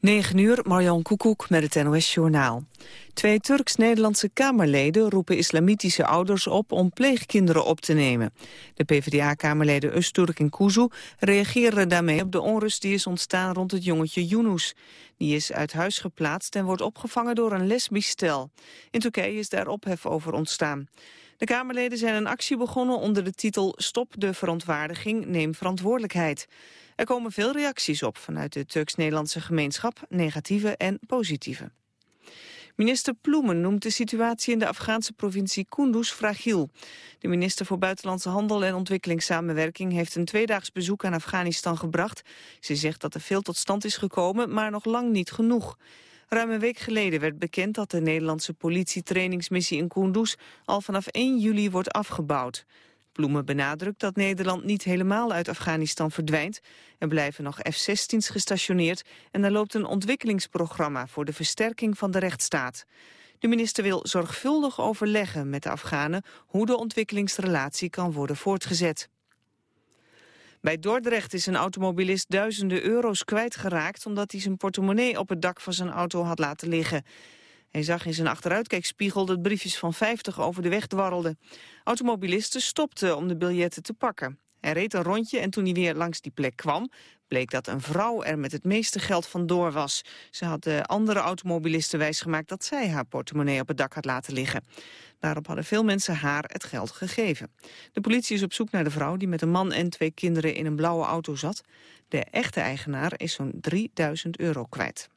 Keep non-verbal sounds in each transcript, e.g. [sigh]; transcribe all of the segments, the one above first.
9 uur, Marjan Koekoek met het NOS-journaal. Twee Turks-Nederlandse Kamerleden roepen islamitische ouders op om pleegkinderen op te nemen. De PvdA-Kamerleden Öztürk en Kuzu reageren daarmee op de onrust die is ontstaan rond het jongetje Yunus. Die is uit huis geplaatst en wordt opgevangen door een lesbisch stel. In Turkije is daar ophef over ontstaan. De Kamerleden zijn een actie begonnen onder de titel Stop de verontwaardiging, neem verantwoordelijkheid. Er komen veel reacties op vanuit de Turks-Nederlandse gemeenschap, negatieve en positieve. Minister Ploemen noemt de situatie in de Afghaanse provincie Kunduz fragiel. De minister voor Buitenlandse Handel en Ontwikkelingssamenwerking heeft een tweedaags bezoek aan Afghanistan gebracht. Ze zegt dat er veel tot stand is gekomen, maar nog lang niet genoeg. Ruim een week geleden werd bekend dat de Nederlandse politietrainingsmissie in Kunduz al vanaf 1 juli wordt afgebouwd. Bloemen benadrukt dat Nederland niet helemaal uit Afghanistan verdwijnt. Er blijven nog F-16's gestationeerd en er loopt een ontwikkelingsprogramma voor de versterking van de rechtsstaat. De minister wil zorgvuldig overleggen met de Afghanen hoe de ontwikkelingsrelatie kan worden voortgezet. Bij Dordrecht is een automobilist duizenden euro's kwijtgeraakt... omdat hij zijn portemonnee op het dak van zijn auto had laten liggen. Hij zag in zijn achteruitkijkspiegel dat briefjes van 50 over de weg dwarrelden. Automobilisten stopten om de biljetten te pakken. Hij reed een rondje en toen hij weer langs die plek kwam... bleek dat een vrouw er met het meeste geld vandoor was. Ze had de andere automobilisten wijsgemaakt dat zij haar portemonnee op het dak had laten liggen. Daarop hadden veel mensen haar het geld gegeven. De politie is op zoek naar de vrouw die met een man en twee kinderen in een blauwe auto zat. De echte eigenaar is zo'n 3000 euro kwijt.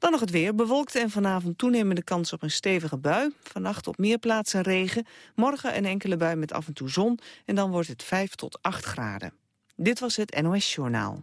Dan nog het weer. Bewolkt en vanavond toenemende kans op een stevige bui. Vannacht op meer plaatsen regen. Morgen een enkele bui met af en toe zon. En dan wordt het 5 tot 8 graden. Dit was het NOS Journaal.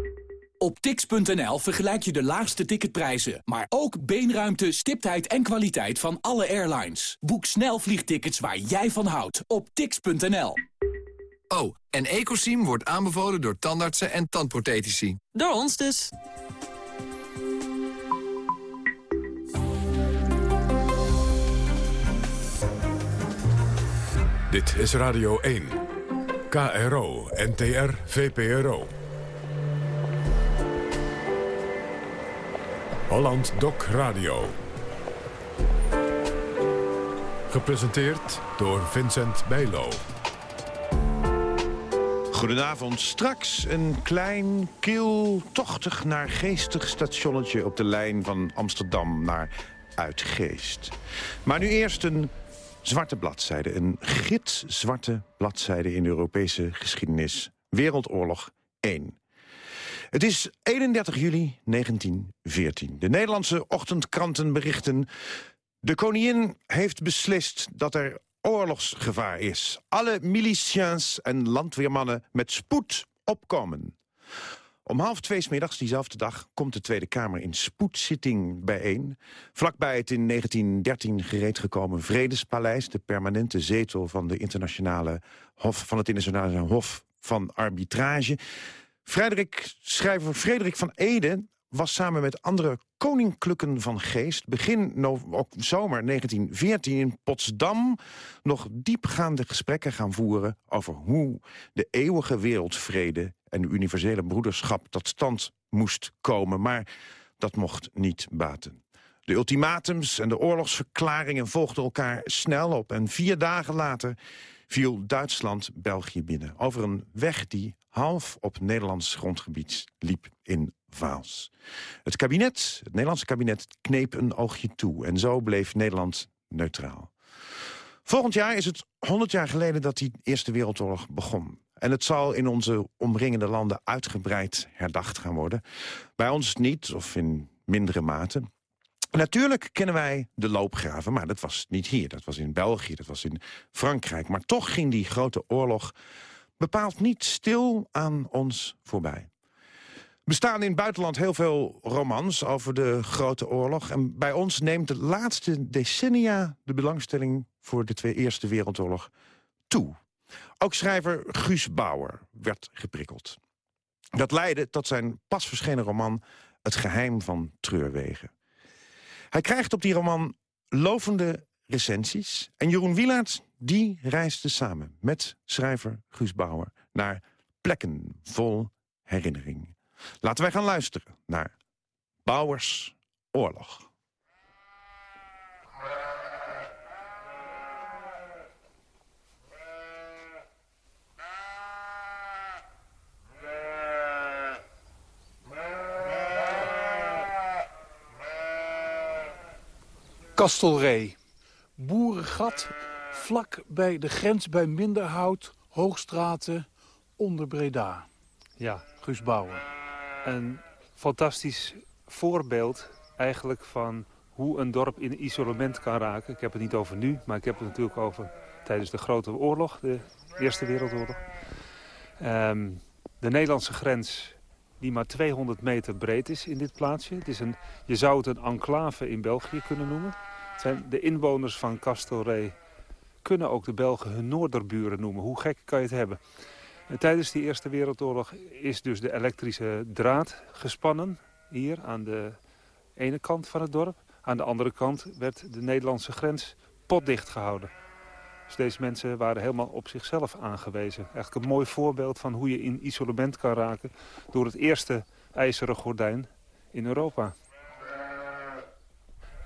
op tix.nl vergelijk je de laagste ticketprijzen, maar ook beenruimte, stiptheid en kwaliteit van alle airlines. Boek snel vliegtickets waar jij van houdt op tix.nl. Oh, en Ecosim wordt aanbevolen door tandartsen en tandprothetici. Door ons dus. Dit is Radio 1. KRO, NTR, VPRO. Holland Doc Radio. Gepresenteerd door Vincent Bijlo. Goedenavond. Straks een klein, kil, tochtig naar geestig stationnetje... op de lijn van Amsterdam naar Uitgeest. Maar nu eerst een zwarte bladzijde. Een gitzwarte bladzijde in de Europese geschiedenis. Wereldoorlog 1. Het is 31 juli 1914. De Nederlandse ochtendkranten berichten... de koningin heeft beslist dat er oorlogsgevaar is. Alle miliciëns en landweermannen met spoed opkomen. Om half twee middags diezelfde dag komt de Tweede Kamer in spoedzitting bijeen. Vlakbij het in 1913 gereed gekomen Vredespaleis... de permanente zetel van, de internationale hof, van het internationale hof van arbitrage... Frederik, schrijver Frederik van Ede was samen met andere koninklijken van geest... begin zomer 1914 in Potsdam nog diepgaande gesprekken gaan voeren... over hoe de eeuwige wereldvrede en de universele broederschap tot stand moest komen. Maar dat mocht niet baten. De ultimatums en de oorlogsverklaringen volgden elkaar snel op... en vier dagen later viel Duitsland België binnen. Over een weg die half op Nederlands grondgebied liep in Vaals. Het kabinet, het Nederlandse kabinet, kneep een oogje toe. En zo bleef Nederland neutraal. Volgend jaar is het 100 jaar geleden dat die Eerste Wereldoorlog begon. En het zal in onze omringende landen uitgebreid herdacht gaan worden. Bij ons niet, of in mindere mate. Natuurlijk kennen wij de loopgraven, maar dat was niet hier. Dat was in België, dat was in Frankrijk. Maar toch ging die grote oorlog bepaald niet stil aan ons voorbij. bestaan in het buitenland heel veel romans over de Grote Oorlog. En bij ons neemt de laatste decennia de belangstelling voor de Twee Eerste Wereldoorlog toe. Ook schrijver Guus Bauer werd geprikkeld. Dat leidde tot zijn pas verschenen roman Het Geheim van Treurwegen. Hij krijgt op die roman lovende recensies. En Jeroen Wielaert die reisde samen met schrijver Guus Bauer... naar plekken vol herinnering. Laten wij gaan luisteren naar Bauers Oorlog. Kastelree. Boerengat, vlak bij de grens bij Minderhout, Hoogstraten, onder Breda. Ja, Guus Bauer. een fantastisch voorbeeld eigenlijk van hoe een dorp in isolement kan raken. Ik heb het niet over nu, maar ik heb het natuurlijk over tijdens de Grote Oorlog, de Eerste Wereldoorlog. Ehm, de Nederlandse grens die maar 200 meter breed is in dit plaatsje. Het is een, je zou het een enclave in België kunnen noemen. Het zijn de inwoners van Castelree kunnen ook de Belgen hun noorderburen noemen. Hoe gek kan je het hebben? En tijdens die Eerste Wereldoorlog is dus de elektrische draad gespannen. Hier aan de ene kant van het dorp. Aan de andere kant werd de Nederlandse grens potdicht gehouden. Dus deze mensen waren helemaal op zichzelf aangewezen. Eigenlijk een mooi voorbeeld van hoe je in isolement kan raken... door het eerste ijzeren gordijn in Europa.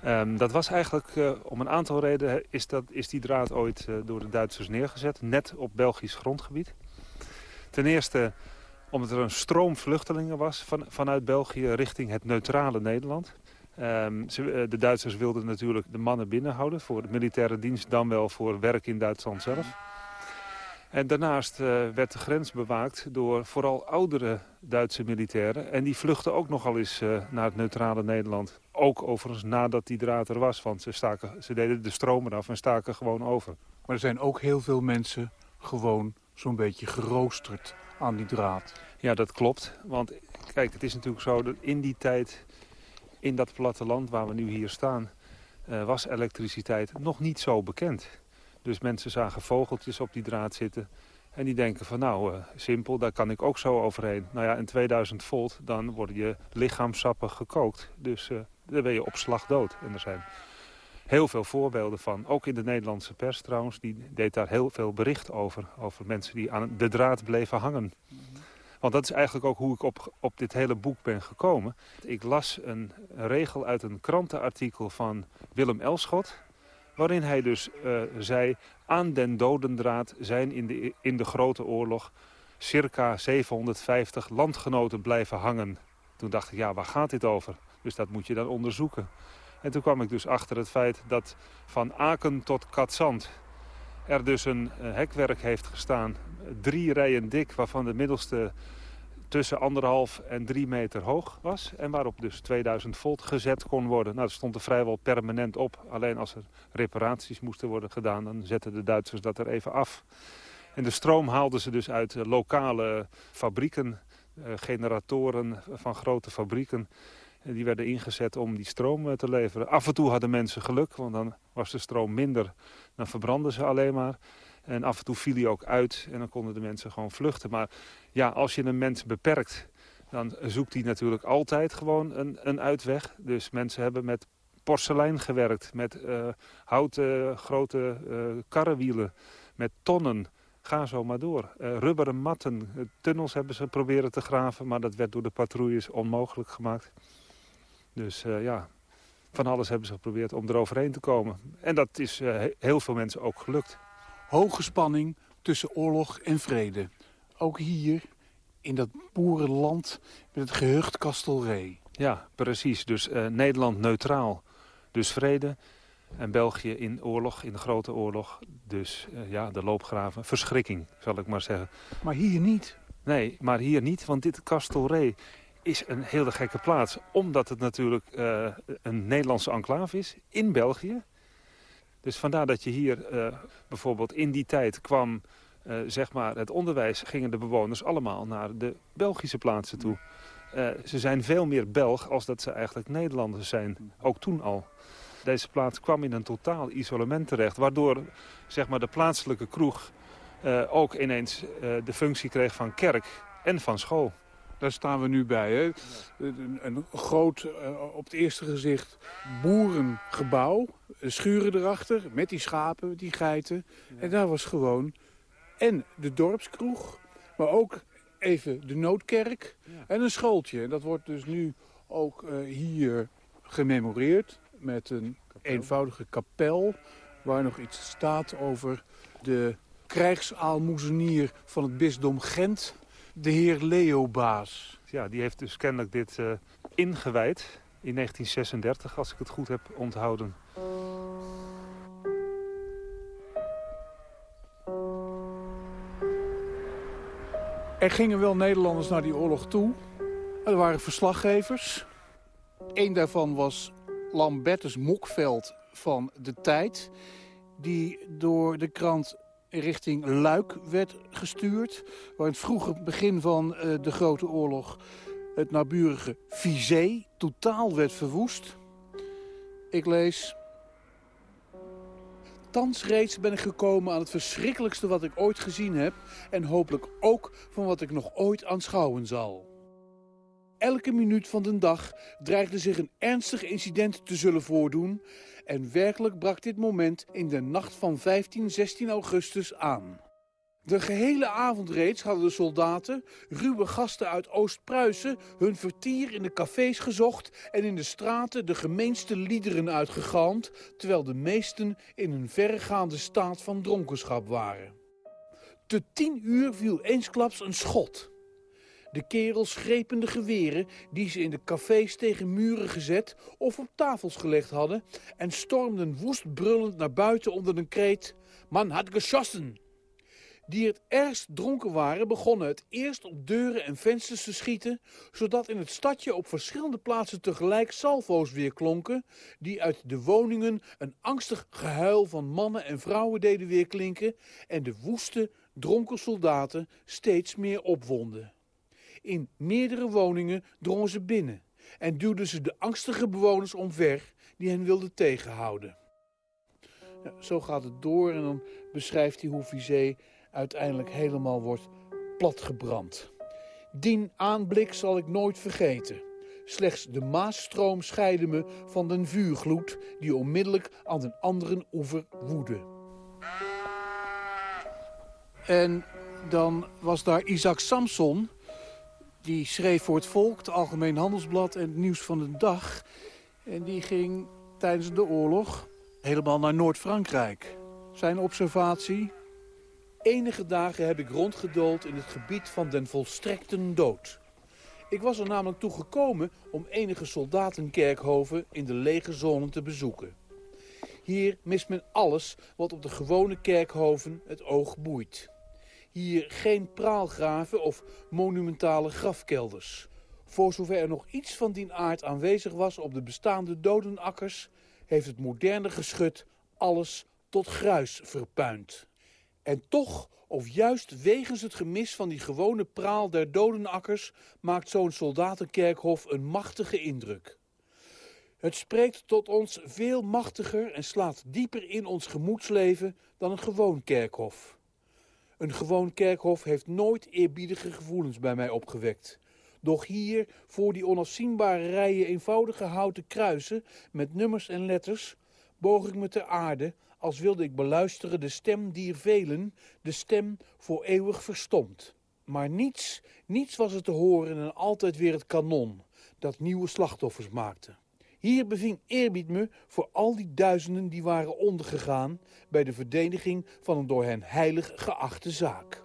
Ehm, dat was eigenlijk, eh, om een aantal redenen is, dat, is die draad ooit eh, door de Duitsers neergezet. Net op Belgisch grondgebied. Ten eerste omdat er een stroom vluchtelingen was van, vanuit België richting het neutrale Nederland. Ehm, ze, eh, de Duitsers wilden natuurlijk de mannen binnenhouden voor de militaire dienst, dan wel voor werk in Duitsland zelf. En daarnaast eh, werd de grens bewaakt door vooral oudere Duitse militairen. En die vluchtten ook nogal eens eh, naar het neutrale Nederland. Ook overigens nadat die draad er was, want ze, staken, ze deden de stromen af en staken gewoon over. Maar er zijn ook heel veel mensen gewoon zo'n beetje geroosterd aan die draad. Ja, dat klopt. Want kijk, het is natuurlijk zo dat in die tijd, in dat platteland waar we nu hier staan... eh, was elektriciteit nog niet zo bekend. Dus mensen zagen vogeltjes op die draad zitten. En die denken van nou, eh, simpel, daar kan ik ook zo overheen. Nou ja, in 2000 volt, dan worden je lichaamsappen gekookt. Dus eh, dan ben je op slag dood. En er zijn heel veel voorbeelden van. Ook in de Nederlandse pers trouwens, die deed daar heel veel bericht over. Over mensen die aan de draad bleven hangen. Want dat is eigenlijk ook hoe ik op, op dit hele boek ben gekomen. Ik las een regel uit een krantenartikel van Willem Elschot... waarin hij dus eh, zei... aan den dodendraad zijn in de, in de Grote Oorlog... circa 750 landgenoten blijven hangen. Toen dacht ik, ja, waar gaat dit over? Dus dat moet je dan onderzoeken. En toen kwam ik dus achter het feit dat van Aken tot Katzand... er dus een eh, hekwerk heeft gestaan, drie rijen dik... waarvan de middelste tussen anderhalf en drie meter hoog was. En waarop dus 2000 volt gezet kon worden. Nou, dat stond er vrijwel permanent op. Alleen als er reparaties moesten worden gedaan, dan zetten de Duitsers dat er even af. En de stroom haalden ze dus uit eh, lokale fabrieken, eh, generatoren van grote fabrieken. En die werden ingezet om die stroom eh, te leveren. Af en toe hadden mensen geluk, want dan was de stroom minder. Dan verbrandden ze alleen maar. En af en toe viel hij ook uit en dan konden de mensen gewoon vluchten. Maar ja, als je een mens beperkt, dan zoekt hij natuurlijk altijd gewoon een, een uitweg. Dus mensen hebben met porselein gewerkt, met uh, houten grote uh, karrenwielen, met tonnen. Ga zo maar door. Uh, rubberen matten, tunnels hebben ze proberen te graven, maar dat werd door de patrouilles onmogelijk gemaakt. Dus ja, van alles hebben ze geprobeerd om eroverheen te komen. En dat is heel veel mensen ook gelukt. Hoge spanning tussen oorlog en vrede. Ook hier in dat boerenland met het gehucht Kastelree. Ja, precies. Dus uh, Nederland neutraal, dus vrede. En België in oorlog, in de grote oorlog. Dus uh, ja, de loopgraven. Verschrikking, zal ik maar zeggen. Maar hier niet? Nee, maar hier niet, want dit Kastelree is een hele gekke plaats. Omdat het natuurlijk uh, een Nederlandse enclave is in België. Dus vandaar dat je hier bijvoorbeeld in die tijd kwam... Uh, zeg maar het onderwijs, gingen de bewoners allemaal naar de Belgische plaatsen toe. Uh, ze zijn veel meer Belg als dat ze eigenlijk Nederlanders zijn. Ook toen al. Deze plaats kwam in een totaal isolement terecht. Waardoor zeg maar, de plaatselijke kroeg uh, ook ineens uh, de functie kreeg van kerk en van school. Daar staan we nu bij. Hè? Een, een groot, op het eerste gezicht, boerengebouw. Schuren erachter, met die schapen, die geiten. En daar was gewoon en de dorpskroeg, maar ook even de noodkerk ja. en een schooltje. En dat wordt dus nu ook uh, hier gememoreerd met een kapel. eenvoudige kapel... waar nog iets staat over de krijgsaalmoezenier van het bisdom Gent, de heer Leobaas. Ja, die heeft dus kennelijk dit uh, ingewijd in 1936, als ik het goed heb onthouden. Er gingen wel Nederlanders naar die oorlog toe. Er waren verslaggevers. Eén daarvan was Lambertus Mokveld van De Tijd... die door de krant richting Luik werd gestuurd... waar in het vroege begin van uh, de Grote Oorlog... het naburige Vizé totaal werd verwoest. Ik lees... Thans ben ik gekomen aan het verschrikkelijkste wat ik ooit gezien heb... en hopelijk ook van wat ik nog ooit aanschouwen zal. Elke minuut van de dag dreigde zich een ernstig incident te zullen voordoen... en werkelijk brak dit moment in de nacht van 15, 16 augustus aan. De gehele avond reeds hadden de soldaten, ruwe gasten uit Oost-Pruisen, hun vertier in de cafés gezocht en in de straten de gemeenste liederen uitgegalmd, terwijl de meesten in een verregaande staat van dronkenschap waren. Te tien uur viel eensklaps een schot. De kerels grepen de geweren die ze in de cafés tegen muren gezet of op tafels gelegd hadden en stormden woest brullend naar buiten onder een kreet: Man had geschossen! Die het ergst dronken waren, begonnen het eerst op deuren en vensters te schieten, zodat in het stadje op verschillende plaatsen tegelijk salvo's weer klonken, die uit de woningen een angstig gehuil van mannen en vrouwen deden weerklinken en de woeste, dronken soldaten steeds meer opwonden. In meerdere woningen drongen ze binnen en duwden ze de angstige bewoners omver die hen wilden tegenhouden. Zo gaat het door en dan beschrijft hij hoe Vizé uiteindelijk helemaal wordt platgebrand. Dien aanblik zal ik nooit vergeten. Slechts de Maasstroom scheidde me van den vuurgloed die onmiddellijk aan den anderen oever woedde. En dan was daar Isaac Samson, die schreef voor het Volk, het Algemeen Handelsblad en het Nieuws van de Dag. En die ging tijdens de oorlog helemaal naar Noord-Frankrijk. Zijn observatie, Enige dagen heb ik rondgedoold in het gebied van den volstrekten dood. Ik was er namelijk toe gekomen om enige soldatenkerkhoven in de lege zone te bezoeken. Hier mist men alles wat op de gewone kerkhoven het oog boeit. Hier geen praalgraven of monumentale grafkelders. Voor zover er nog iets van die aard aanwezig was op de bestaande dodenakkers... heeft het moderne geschut alles tot gruis verpuind. En toch, of juist wegens het gemis van die gewone praal der dodenakkers, maakt zo'n soldatenkerkhof een machtige indruk. Het spreekt tot ons veel machtiger en slaat dieper in ons gemoedsleven dan een gewoon kerkhof. Een gewoon kerkhof heeft nooit eerbiedige gevoelens bij mij opgewekt. Doch hier, voor die onafzienbare rijen eenvoudige houten kruisen met nummers en letters, boog ik me ter aarde als wilde ik beluisteren de stem dier velen, de stem voor eeuwig verstomd. Maar niets, niets was er te horen en altijd weer het kanon, dat nieuwe slachtoffers maakte. Hier beving eerbied me voor al die duizenden die waren ondergegaan bij de verdediging van een door hen heilig geachte zaak.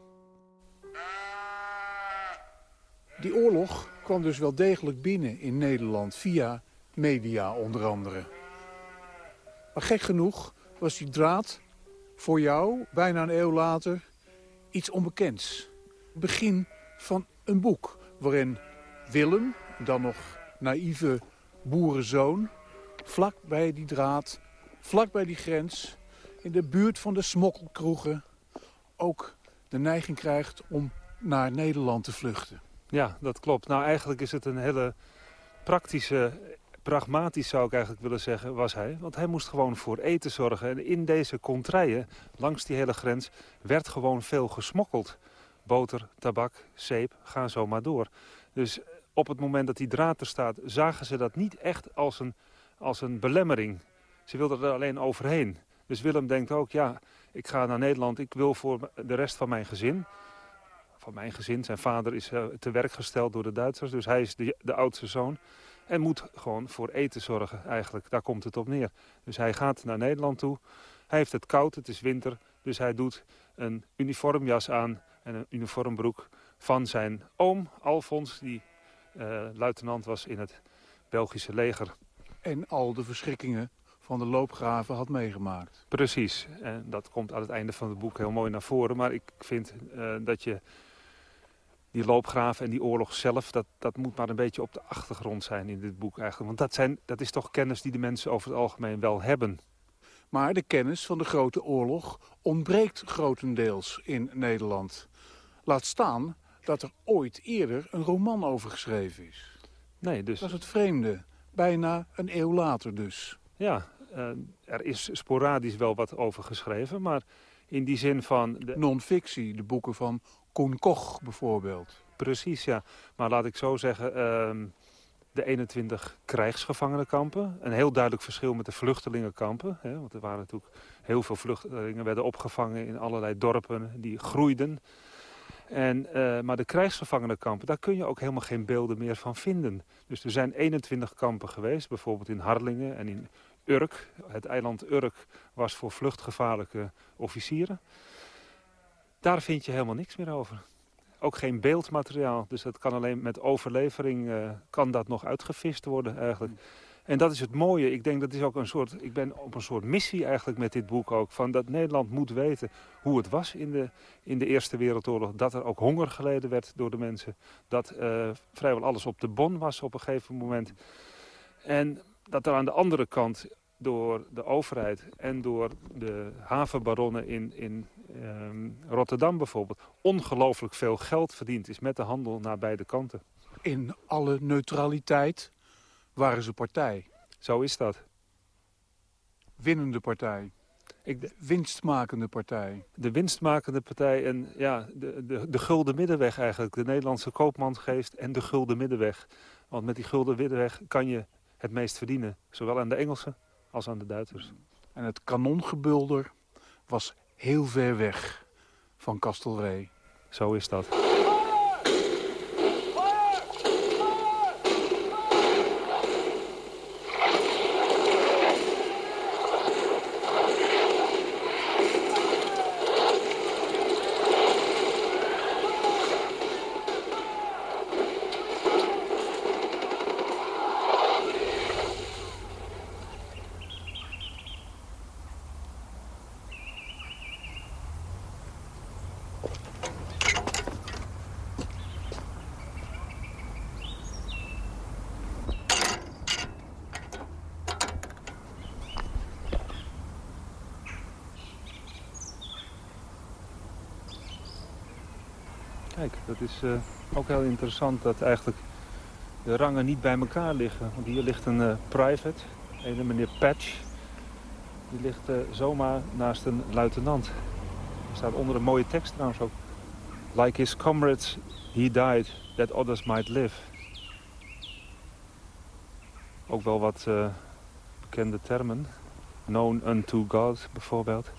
Die oorlog kwam dus wel degelijk binnen in Nederland via media onder andere. Maar gek genoeg was die draad voor jou, bijna een eeuw later, iets onbekends. Begin van een boek waarin Willem, dan nog naïeve boerenzoon... vlak bij die draad, vlak bij die grens, in de buurt van de smokkelkroegen... ook de neiging krijgt om naar Nederland te vluchten. Ja, dat klopt. Nou, eigenlijk is het een hele praktische, pragmatisch zou ik eigenlijk willen zeggen, was hij. Want hij moest gewoon voor eten zorgen. En in deze contraien, langs die hele grens, werd gewoon veel gesmokkeld. Boter, tabak, zeep, gaan zo maar door. Dus op het moment dat die draad er staat, zagen ze dat niet echt als een, als een belemmering. Ze wilden er alleen overheen. Dus Willem denkt ook, ja, ik ga naar Nederland, ik wil voor de rest van mijn gezin van mijn gezin. Zijn vader is uh, te werk gesteld door de Duitsers, dus hij is de, de oudste zoon. En moet gewoon voor eten zorgen eigenlijk, daar komt het op neer. Dus hij gaat naar Nederland toe. Hij heeft het koud, het is winter, dus hij doet een uniformjas aan en een uniformbroek van zijn oom Alfons, die uh, luitenant was in het Belgische leger. En al de verschrikkingen van de loopgraven had meegemaakt. Precies, en dat komt aan het einde van het boek heel mooi naar voren. Maar ik vind uh, dat je die loopgraven en die oorlog zelf, dat, dat moet maar een beetje op de achtergrond zijn in dit boek eigenlijk. Want dat, zijn, dat is toch kennis die de mensen over het algemeen wel hebben. Maar de kennis van de grote oorlog ontbreekt grotendeels in Nederland. Laat staan dat er ooit eerder een roman over geschreven is. Nee, dus... Dat is het vreemde. Bijna een eeuw later dus. Ja, uh, er is sporadisch wel wat over geschreven, maar in die zin van... De... Non-fictie, de boeken van Koen Koch bijvoorbeeld. Precies, ja. Maar laat ik zo zeggen, uh, de 21 krijgsgevangenenkampen. Een heel duidelijk verschil met de vluchtelingenkampen. Hè, want er waren natuurlijk heel veel vluchtelingen werden opgevangen in allerlei dorpen die groeiden. En, uh, maar de krijgsgevangenenkampen, daar kun je ook helemaal geen beelden meer van vinden. Dus er zijn 21 kampen geweest, bijvoorbeeld in Harlingen en in Urk. Het eiland Urk was voor vluchtgevaarlijke officieren. Daar vind je helemaal niks meer over. Ook geen beeldmateriaal, dus dat kan alleen met overlevering uh, kan dat nog uitgevist worden eigenlijk. En dat is het mooie. Ik denk dat is ook een soort. Ik ben op een soort missie eigenlijk met dit boek ook. Van dat Nederland moet weten hoe het was in de, in de Eerste Wereldoorlog. Dat er ook honger geleden werd door de mensen. Dat uh, vrijwel alles op de bon was op een gegeven moment. En dat er aan de andere kant door de overheid en door de havenbaronnen in, in um, Rotterdam bijvoorbeeld... ongelooflijk veel geld verdiend is met de handel naar beide kanten. In alle neutraliteit waren ze partij. Zo is dat. Winnende partij. Ik de winstmakende partij. De winstmakende partij en ja, de, de, de gulden middenweg eigenlijk. De Nederlandse koopmansgeest en de gulden middenweg. Want met die gulden middenweg kan je het meest verdienen. Zowel aan de Engelsen als aan de Duitsers. En het kanongebulder was heel ver weg van Castelree. Zo is dat. Kijk, dat is uh, ook heel interessant dat eigenlijk de rangen niet bij elkaar liggen. Want hier ligt een uh, private, een meneer Patch. Die ligt uh, zomaar naast een luitenant. Er staat onder een mooie tekst trouwens ook. Like his comrades, he died, that others might live. Ook wel wat bekende termen. Known unto God bijvoorbeeld.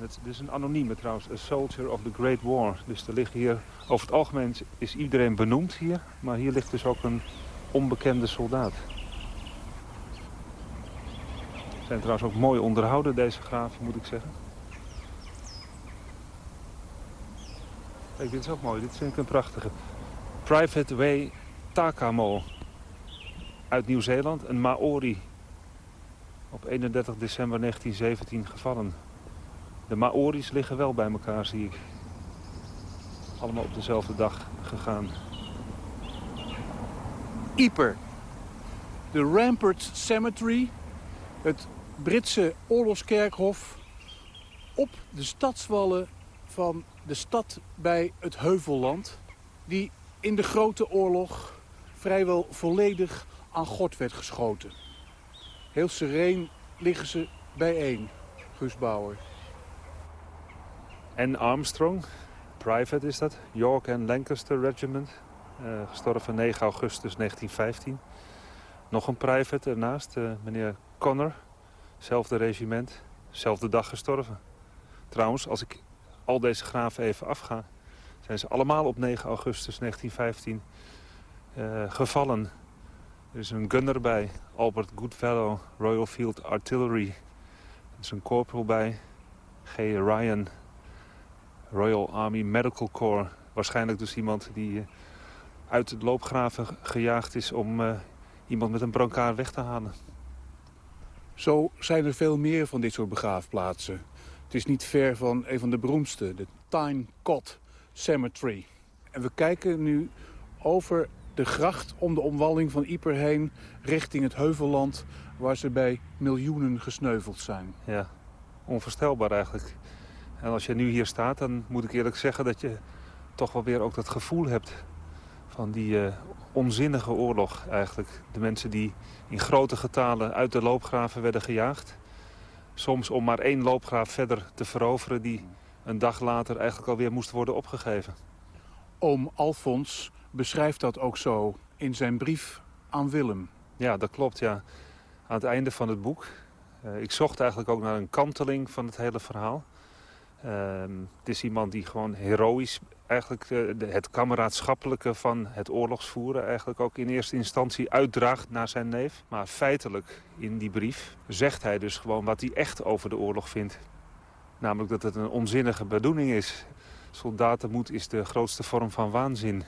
Het is een anonieme trouwens, a soldier of the Great War. Dus er liggen hier, over het algemeen is iedereen benoemd hier. Maar hier ligt dus ook een onbekende soldaat. Zijn trouwens ook mooi onderhouden, deze graven, moet ik zeggen. Kijk, dit is ook mooi. Dit vind ik een prachtige. Private Way Takamo. Uit Nieuw-Zeeland, een Maori. Op 31 december 1917 gevallen. De Maori's liggen wel bij elkaar, zie ik. Allemaal op dezelfde dag gegaan. Yper. De Rampart Cemetery. Het Britse oorlogskerkhof. Op de stadswallen van de stad bij het Heuvelland... die in de Grote Oorlog vrijwel volledig aan God werd geschoten. Heel sereen liggen ze bijeen, Guus Bauer. En Armstrong, private is dat, York and Lancaster Regiment. Uh, gestorven 9 augustus 1915. Nog een private ernaast, uh, meneer Connor. Zelfde regiment, zelfde dag gestorven. Trouwens, als ik al deze graven even afga... zijn ze allemaal op 9 augustus 1915 uh, gevallen. Er is een gunner bij, Albert Goodfellow, Royal Field Artillery. Er is een corporal bij, G. Ryan, Royal Army Medical Corps. Waarschijnlijk dus iemand die uit het loopgraven gejaagd is om uh, iemand met een brancard weg te halen. Zo zijn er veel meer van dit soort begraafplaatsen. Het is niet ver van een van de beroemdste, de Tyne Cot Cemetery. En we kijken nu over de gracht om de omwalling van Ieper heen... richting het Heuvelland, waar ze bij miljoenen gesneuveld zijn. Ja, onvoorstelbaar eigenlijk. En als je nu hier staat, dan moet ik eerlijk zeggen... dat je toch wel weer ook dat gevoel hebt van die uh, onzinnige oorlog eigenlijk. De mensen die in grote getalen uit de loopgraven werden gejaagd. Soms om maar één loopgraaf verder te veroveren... die een dag later eigenlijk alweer moest worden opgegeven. Oom Alfons beschrijft dat ook zo in zijn brief aan Willem. Ja, dat klopt, ja. Aan het einde van het boek. Uh, ik zocht eigenlijk ook naar een kanteling van het hele verhaal. Uh, het is iemand die gewoon heroïs eigenlijk het kameraadschappelijke van het oorlogsvoeren... eigenlijk ook in eerste instantie uitdraagt naar zijn neef. Maar feitelijk in die brief zegt hij dus gewoon wat hij echt over de oorlog vindt. Namelijk dat het een onzinnige bedoeling is. Soldatenmoed is de grootste vorm van waanzin.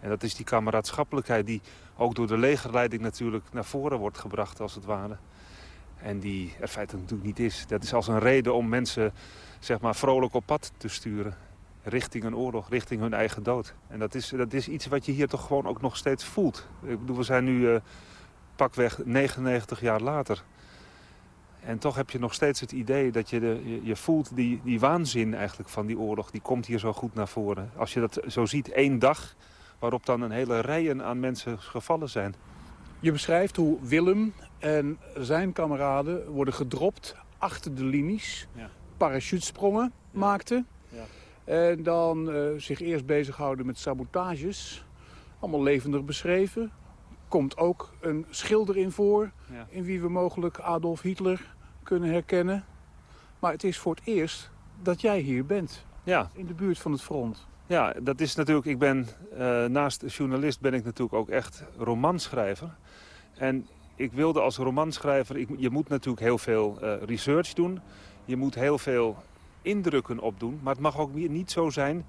En dat is die kameraadschappelijkheid die ook door de legerleiding natuurlijk naar voren wordt gebracht als het ware. En die er feitelijk natuurlijk niet is. Dat is als een reden om mensen zeg maar, vrolijk op pad te sturen. Richting een oorlog, richting hun eigen dood. En dat is, dat is iets wat je hier toch gewoon ook nog steeds voelt. Ik bedoel, we zijn nu uh, pakweg 99 jaar later. En toch heb je nog steeds het idee dat je, de, je, je, voelt die, die waanzin eigenlijk van die oorlog. Die komt hier zo goed naar voren. Als je dat zo ziet, één dag waarop dan een hele rijen aan mensen gevallen zijn. Je beschrijft hoe Willem en zijn kameraden worden gedropt achter de linies. Ja. Parachutesprongen ja. maakten. Ja. En dan uh, zich eerst bezighouden met sabotages. Allemaal levendig beschreven. Komt ook een schilder in voor. Ja. In wie we mogelijk Adolf Hitler kunnen herkennen. Maar het is voor het eerst dat jij hier bent. Ja. In de buurt van het front. Ja, dat is natuurlijk... Ik ben uh, naast journalist ben ik natuurlijk ook echt romanschrijver. En ik wilde als romanschrijver... Ik, je moet natuurlijk heel veel uh, research doen. Je moet heel veel indrukken opdoen. Maar het mag ook niet zo zijn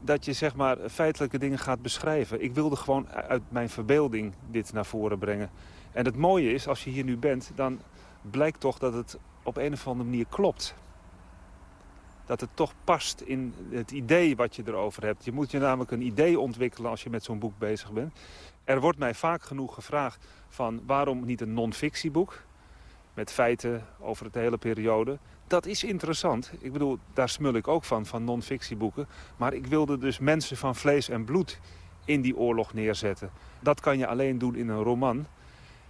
dat je zeg maar feitelijke dingen gaat beschrijven. Ik wilde gewoon uit mijn verbeelding dit naar voren brengen. En het mooie is, als je hier nu bent, dan blijkt toch dat het op een of andere manier klopt. Dat het toch past in het idee wat je erover hebt. Je moet je namelijk een idee ontwikkelen als je met zo'n boek bezig bent. Er wordt mij vaak genoeg gevraagd van waarom niet een non-fictieboek met feiten over de hele periode. Dat is interessant. Ik bedoel, daar smul ik ook van, van non-fictieboeken. Maar ik wilde dus mensen van vlees en bloed in die oorlog neerzetten. Dat kan je alleen doen in een roman.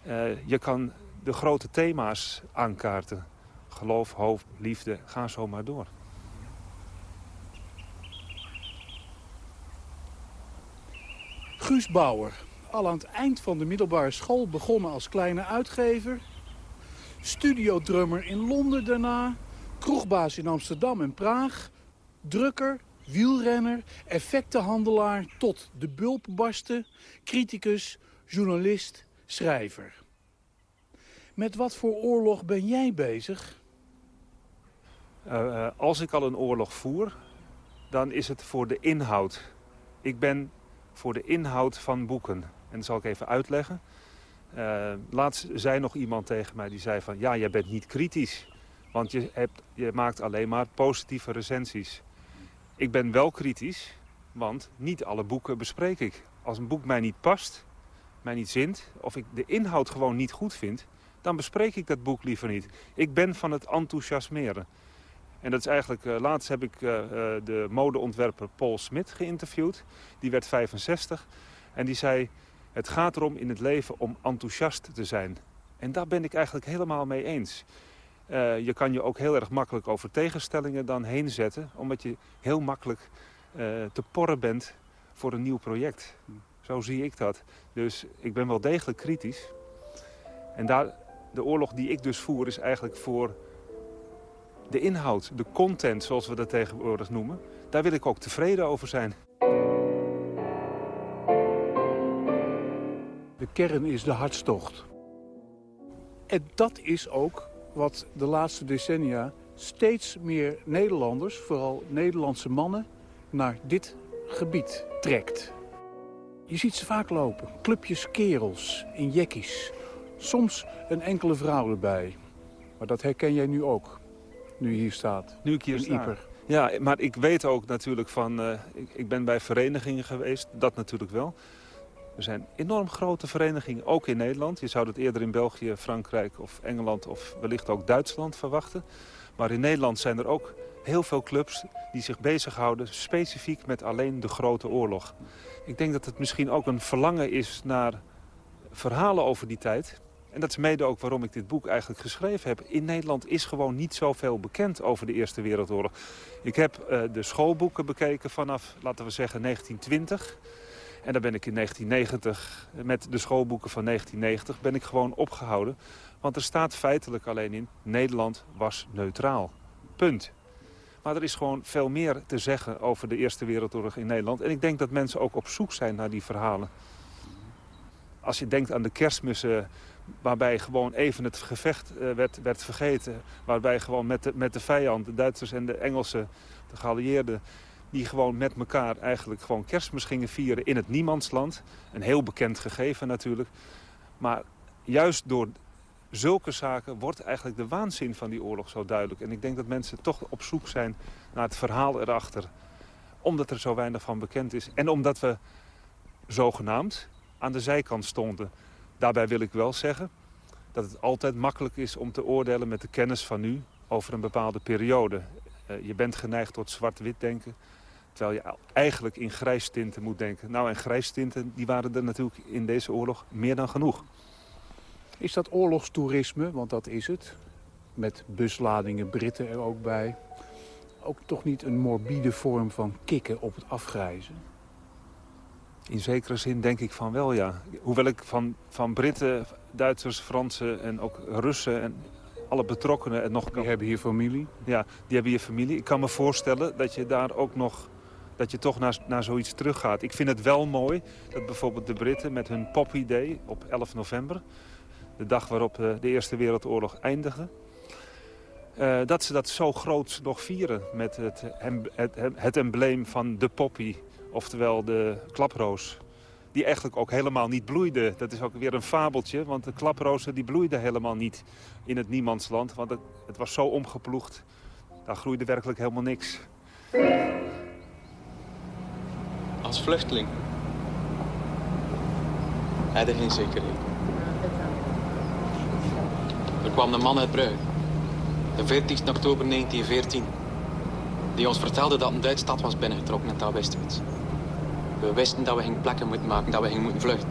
Uh, je kan de grote thema's aankaarten. Geloof, hoop, liefde, ga zo maar door. Guus Bauer, al aan het eind van de middelbare school begonnen als kleine uitgever. Studiodrummer in Londen daarna. Kroegbaas in Amsterdam en Praag. Drukker, wielrenner, effectenhandelaar tot de bulpbarsten. Criticus, journalist, schrijver. Met wat voor oorlog ben jij bezig? Uh, uh, als ik al een oorlog voer, dan is het voor de inhoud. Ik ben voor de inhoud van boeken. En dat zal ik even uitleggen. Uh, laatst zei nog iemand tegen mij die zei van... ja, jij bent niet kritisch, want je, hebt, je maakt alleen maar positieve recensies. Ik ben wel kritisch, want niet alle boeken bespreek ik. Als een boek mij niet past, mij niet zint... of ik de inhoud gewoon niet goed vind... dan bespreek ik dat boek liever niet. Ik ben van het enthousiasmeren. En dat is eigenlijk, uh, laatst heb ik uh, de modeontwerper Paul Smit geïnterviewd. Die werd 65. En die zei, het gaat erom in het leven om enthousiast te zijn. En daar ben ik eigenlijk helemaal mee eens. Uh, je kan je ook heel erg makkelijk over tegenstellingen dan heen zetten. Omdat je heel makkelijk te porren bent voor een nieuw project. Zo zie ik dat. Dus ik ben wel degelijk kritisch. En daar, de oorlog die ik dus voer is eigenlijk voor de inhoud, de content zoals we dat tegenwoordig noemen. Daar wil ik ook tevreden over zijn. De kern is de hartstocht. En dat is ook wat de laatste decennia steeds meer Nederlanders, vooral Nederlandse mannen, naar dit gebied trekt. Je ziet ze vaak lopen. Clubjes kerels in jekkies. Soms een enkele vrouw erbij. Maar dat herken jij nu ook, nu je hier staat. Nu ik hier sta. Ja, maar ik weet ook natuurlijk van... Uh, ik, ik, ben bij verenigingen geweest, dat natuurlijk wel. Er zijn enorm grote verenigingen, ook in Nederland. Je zou dat eerder in België, Frankrijk of Engeland of wellicht ook Duitsland verwachten. Maar in Nederland zijn er ook heel veel clubs die zich bezighouden specifiek met alleen de grote oorlog. Ik denk dat het misschien ook een verlangen is naar verhalen over die tijd. En dat is mede ook waarom ik dit boek eigenlijk geschreven heb. In Nederland is gewoon niet zoveel bekend over de Eerste Wereldoorlog. Ik heb uh, de schoolboeken bekeken vanaf, laten we zeggen, 1920. En dan ben ik in 1990, met de schoolboeken van 1990, ben ik gewoon opgehouden. Want er staat feitelijk alleen in, Nederland was neutraal. Punt. Maar er is gewoon veel meer te zeggen over de Eerste Wereldoorlog in Nederland. En ik denk dat mensen ook op zoek zijn naar die verhalen. Als je denkt aan de kerstmissen waarbij gewoon even het gevecht uh, werd, werd vergeten. Waarbij gewoon met de, met de vijand, de Duitsers en de Engelsen, de geallieerden... die gewoon met elkaar eigenlijk gewoon kerstmis gingen vieren in het niemandsland. Een heel bekend gegeven natuurlijk. Maar juist door zulke zaken wordt eigenlijk de waanzin van die oorlog zo duidelijk. En ik denk dat mensen toch op zoek zijn naar het verhaal erachter. Omdat er zo weinig van bekend is. En omdat we zogenaamd aan de zijkant stonden. Daarbij wil ik wel zeggen dat het altijd makkelijk is om te oordelen met de kennis van nu over een bepaalde periode. Uh, je bent geneigd tot zwart-wit denken, terwijl je eigenlijk in grijstinten moet denken. Nou, en grijstinten die waren er natuurlijk in deze oorlog meer dan genoeg. Is dat oorlogstoerisme, want dat is het, met busladingen Britten er ook bij... ook toch niet een morbide vorm van kikken op het afgrijzen? In zekere zin denk ik van wel, ja. Hoewel ik van, van Britten, Duitsers, Fransen en ook Russen... en alle betrokkenen het nog... Die hebben hier familie? Ja, die hebben hier familie. Ik kan me voorstellen dat je daar ook nog... dat je toch naar, naar zoiets teruggaat. Ik vind het wel mooi dat bijvoorbeeld de Britten met hun Poppy Day op 11 november de dag waarop de Eerste Wereldoorlog eindigde. Uh, dat ze dat zo groot nog vieren met het, het, het, embleem van de poppy, oftewel de klaproos. Die eigenlijk ook helemaal niet bloeide. Dat is ook weer een fabeltje, want de klaprozen die bloeiden helemaal niet in het niemandsland. Want het, het was zo omgeploegd, daar groeide werkelijk helemaal niks. Als vluchteling had er geen zekerheid. Er kwam een man uit Brugge, de 14 oktober 1914, die ons vertelde dat een Duitse stad was binnengetrokken en dat wisten we We wisten dat we geen plekken moeten maken, dat we gingen moeten vluchten.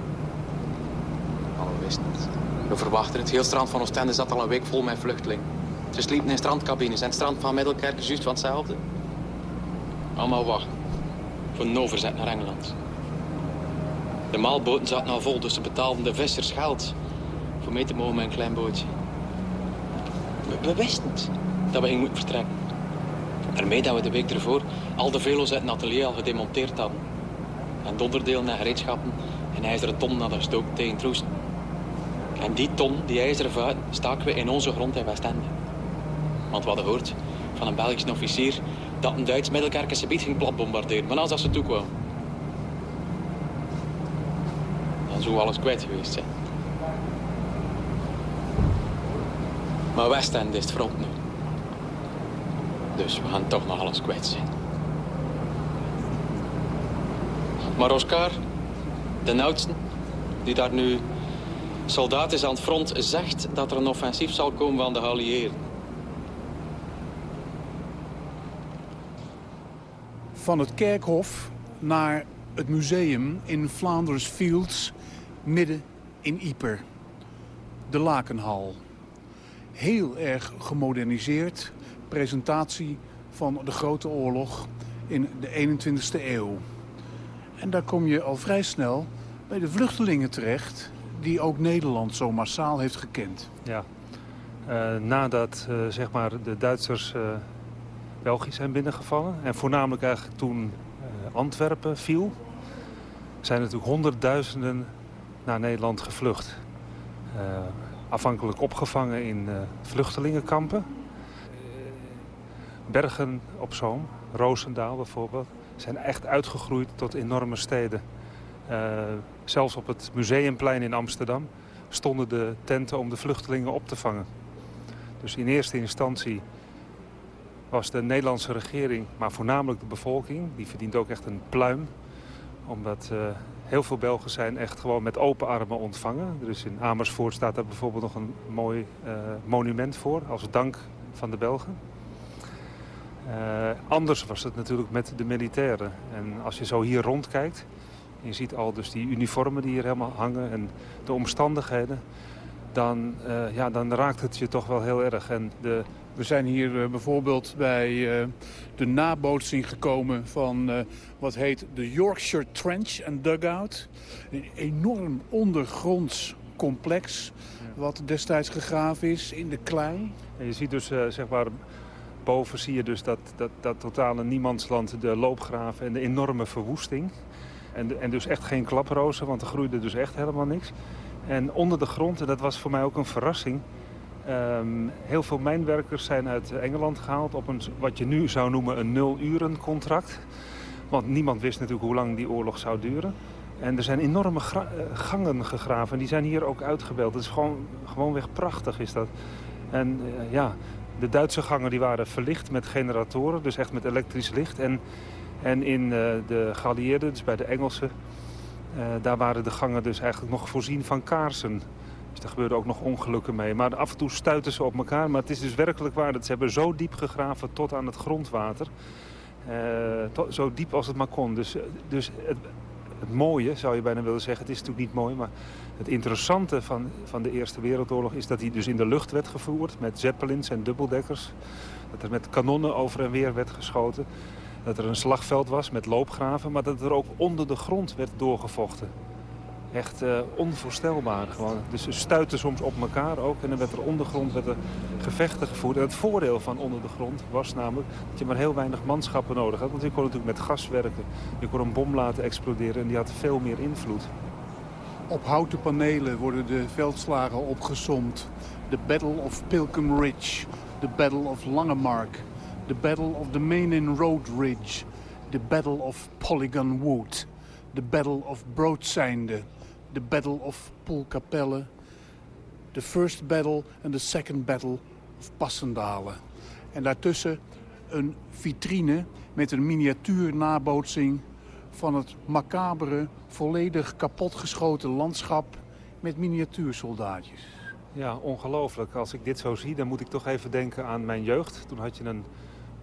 Maar we wisten het. We verwachten het. Heel strand van Oostende zat al een week vol met vluchtelingen. Ze sliepen in strandcabines en het strand van Middelkerk is juist van hetzelfde. Allemaal wachten. Voor een overzet naar Engeland. De maalboten zaten al vol, dus ze betaalden de vissers geld voor mee te mogen met een klein bootje. We, wisten het, dat we gingen moeten vertrekken. Daarmee dat we de week ervoor al de velo's uit het atelier al gedemonteerd hadden. En donderdelen en gereedschappen en ijzeren ton hadden gestoken tegen troesten. En die ton, die ijzeren vuiten, staken we in onze grond in Westende. Want we hadden gehoord van een Belgische officier dat een Duits Middelkerkense gebied ging plat bombarderen. Maar als dat ze toekwam, dan zou alles kwijt geweest zijn. Maar Westend is het front nu. Dus we gaan toch nog alles kwijt zijn. Maar Oscar, de oudste, die daar nu soldaat is aan het front, zegt dat er een offensief zal komen van de geallieerden. Van het kerkhof naar het museum in Flanders Fields, midden in Ieper. De Lakenhal. Heel erg gemoderniseerd. Presentatie van de Grote Oorlog in de 21ste eeuw. En daar kom je al vrij snel bij de vluchtelingen terecht... die ook Nederland zo massaal heeft gekend. Ja, uh, nadat uh, zeg maar de Duitsers uh, België zijn binnengevallen... en voornamelijk eigenlijk toen Antwerpen viel... zijn natuurlijk honderdduizenden naar Nederland gevlucht. afhankelijk opgevangen in vluchtelingenkampen. Bergen op Zoom, Roosendaal bijvoorbeeld... zijn echt uitgegroeid tot enorme steden. zelfs op het Museumplein in Amsterdam stonden de tenten om de vluchtelingen op te vangen. Dus in eerste instantie was de Nederlandse regering, maar voornamelijk de bevolking... die verdient ook echt een pluim, omdat uh, heel veel Belgen zijn echt gewoon met open armen ontvangen. Dus in Amersfoort staat daar bijvoorbeeld nog een mooi uh, monument voor... als dank van de Belgen. Uh, anders was het natuurlijk met de militairen. En als je zo hier rondkijkt... je ziet al dus die uniformen die hier helemaal hangen en de omstandigheden dan, uh, ja, dan raakt het je toch wel heel erg. En de... We zijn hier uh, bijvoorbeeld bij uh, de nabootsing gekomen van wat heet de Yorkshire Trench and Dugout. Een enorm ondergronds complex wat destijds gegraven is in de klei. En je ziet dus, zeg maar, boven zie je dus dat, dat, dat totale niemandsland, de loopgraven en de enorme verwoesting. En, en dus echt geen klaprozen, want er groeide dus echt helemaal niks. En onder de grond, en dat was voor mij ook een verrassing... Um, heel veel mijnwerkers zijn uit Engeland gehaald op een, wat je nu zou noemen een nul-uren. Want niemand wist natuurlijk hoe lang die oorlog zou duren. En er zijn enorme eh, gangen gegraven en die zijn hier ook uitgebeeld. Het is gewoon, gewoonweg prachtig is dat. En uh, ja, de Duitse gangen die waren verlicht met generatoren, dus echt met elektrisch licht. En, en in uh, de geallieerden, dus bij de Engelsen, daar waren de gangen dus eigenlijk nog voorzien van kaarsen. Dus daar gebeurden ook nog ongelukken mee. Maar af en toe stuiten ze op elkaar. Maar het is dus werkelijk waar dat ze hebben zo diep gegraven tot aan het grondwater. Tot, zo diep als het maar kon. Dus, dus het, het, mooie, zou je bijna willen zeggen, het is natuurlijk niet mooi... maar het interessante van, van de Eerste Wereldoorlog is dat hij dus in de lucht werd gevoerd... met zeppelins en dubbeldekkers. Dat er met kanonnen over en weer werd geschoten dat er een slagveld was met loopgraven... maar dat er ook onder de grond werd doorgevochten. Echt uh, onvoorstelbaar gewoon. Dus ze stuiten soms op elkaar ook. En dan werd er ondergrond werd er gevechten gevoerd. En het voordeel van onder de grond was namelijk dat je maar heel weinig manschappen nodig had. Want je kon natuurlijk met gas werken. Je kon een bom laten exploderen en die had veel meer invloed. Op houten panelen worden de veldslagen opgesomd. The Battle of Pilkem Ridge. The Battle of Langemark the Battle of the Menin Road Ridge, the Battle of Polygon Wood, the Battle of Broodseinde, the Battle of Poelkapelle, the First Battle and the Second Battle of Passendalen. En daartussen een vitrine met een miniatuurnabootsing van het macabere, volledig kapotgeschoten landschap met miniatuursoldaatjes. Ja, ongelooflijk. Als ik dit zo zie, dan moet ik toch even denken aan mijn jeugd. Toen had je een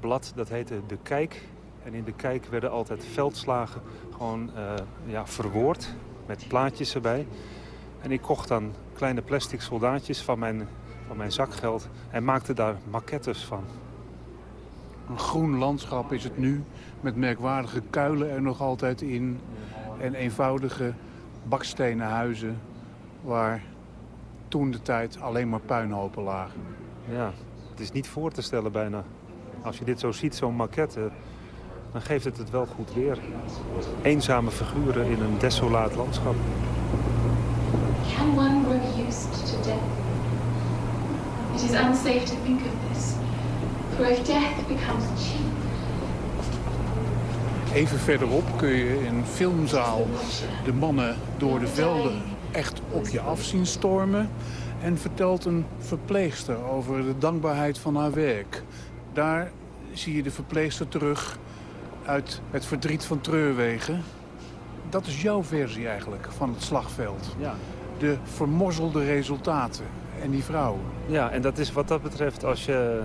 blad dat heette De Kijk. En in De Kijk werden altijd veldslagen gewoon uh, ja, verwoord met plaatjes erbij. En ik kocht dan kleine plastic soldaatjes van mijn, van mijn zakgeld en maakte daar maquettes van. Een groen landschap is het nu, met merkwaardige kuilen er nog altijd in. En eenvoudige bakstenen huizen waar toen de tijd alleen maar puinhopen lagen. Ja, het is niet voor te stellen bijna. Als je dit zo ziet, zo'n maquette, dan geeft het het wel goed weer. Eenzame figuren in een desolaat landschap. Can one grow used to death? It is unsafe to think of this. For if death becomes cheap... Even verderop kun je in een filmzaal de mannen door de velden echt op je af zien stormen. En vertelt een verpleegster over de dankbaarheid van haar werk. Daar zie je de verpleegster terug uit het verdriet van treurwegen. Dat is jouw versie eigenlijk van het slagveld. Ja. De vermorzelde resultaten en die vrouwen. Ja, en dat is wat dat betreft, als je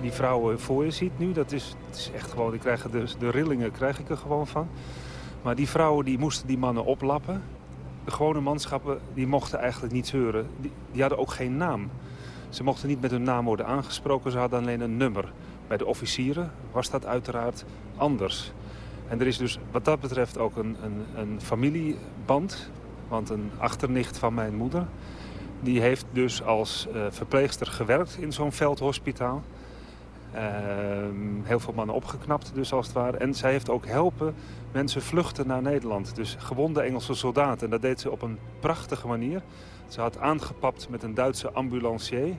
die vrouwen voor je ziet nu, dat is, dat is echt gewoon... Ik krijg de, de rillingen krijg ik er gewoon van. Maar die vrouwen die moesten die mannen oplappen. De gewone manschappen die mochten eigenlijk niet zeuren. Die, die hadden ook geen naam. Ze mochten niet met hun naam worden aangesproken, ze hadden alleen een nummer. Bij de officieren was dat uiteraard anders. En er is dus wat dat betreft ook een, een, een familieband. Want een achternicht van mijn moeder... die heeft dus als uh, verpleegster gewerkt in zo'n veldhospitaal. Uh, heel veel mannen opgeknapt dus als het ware. En zij heeft ook helpen mensen vluchten naar Nederland. Dus gewonde Engelse soldaten. En dat deed ze op een prachtige manier. Ze had aangepapt met een Duitse ambulancier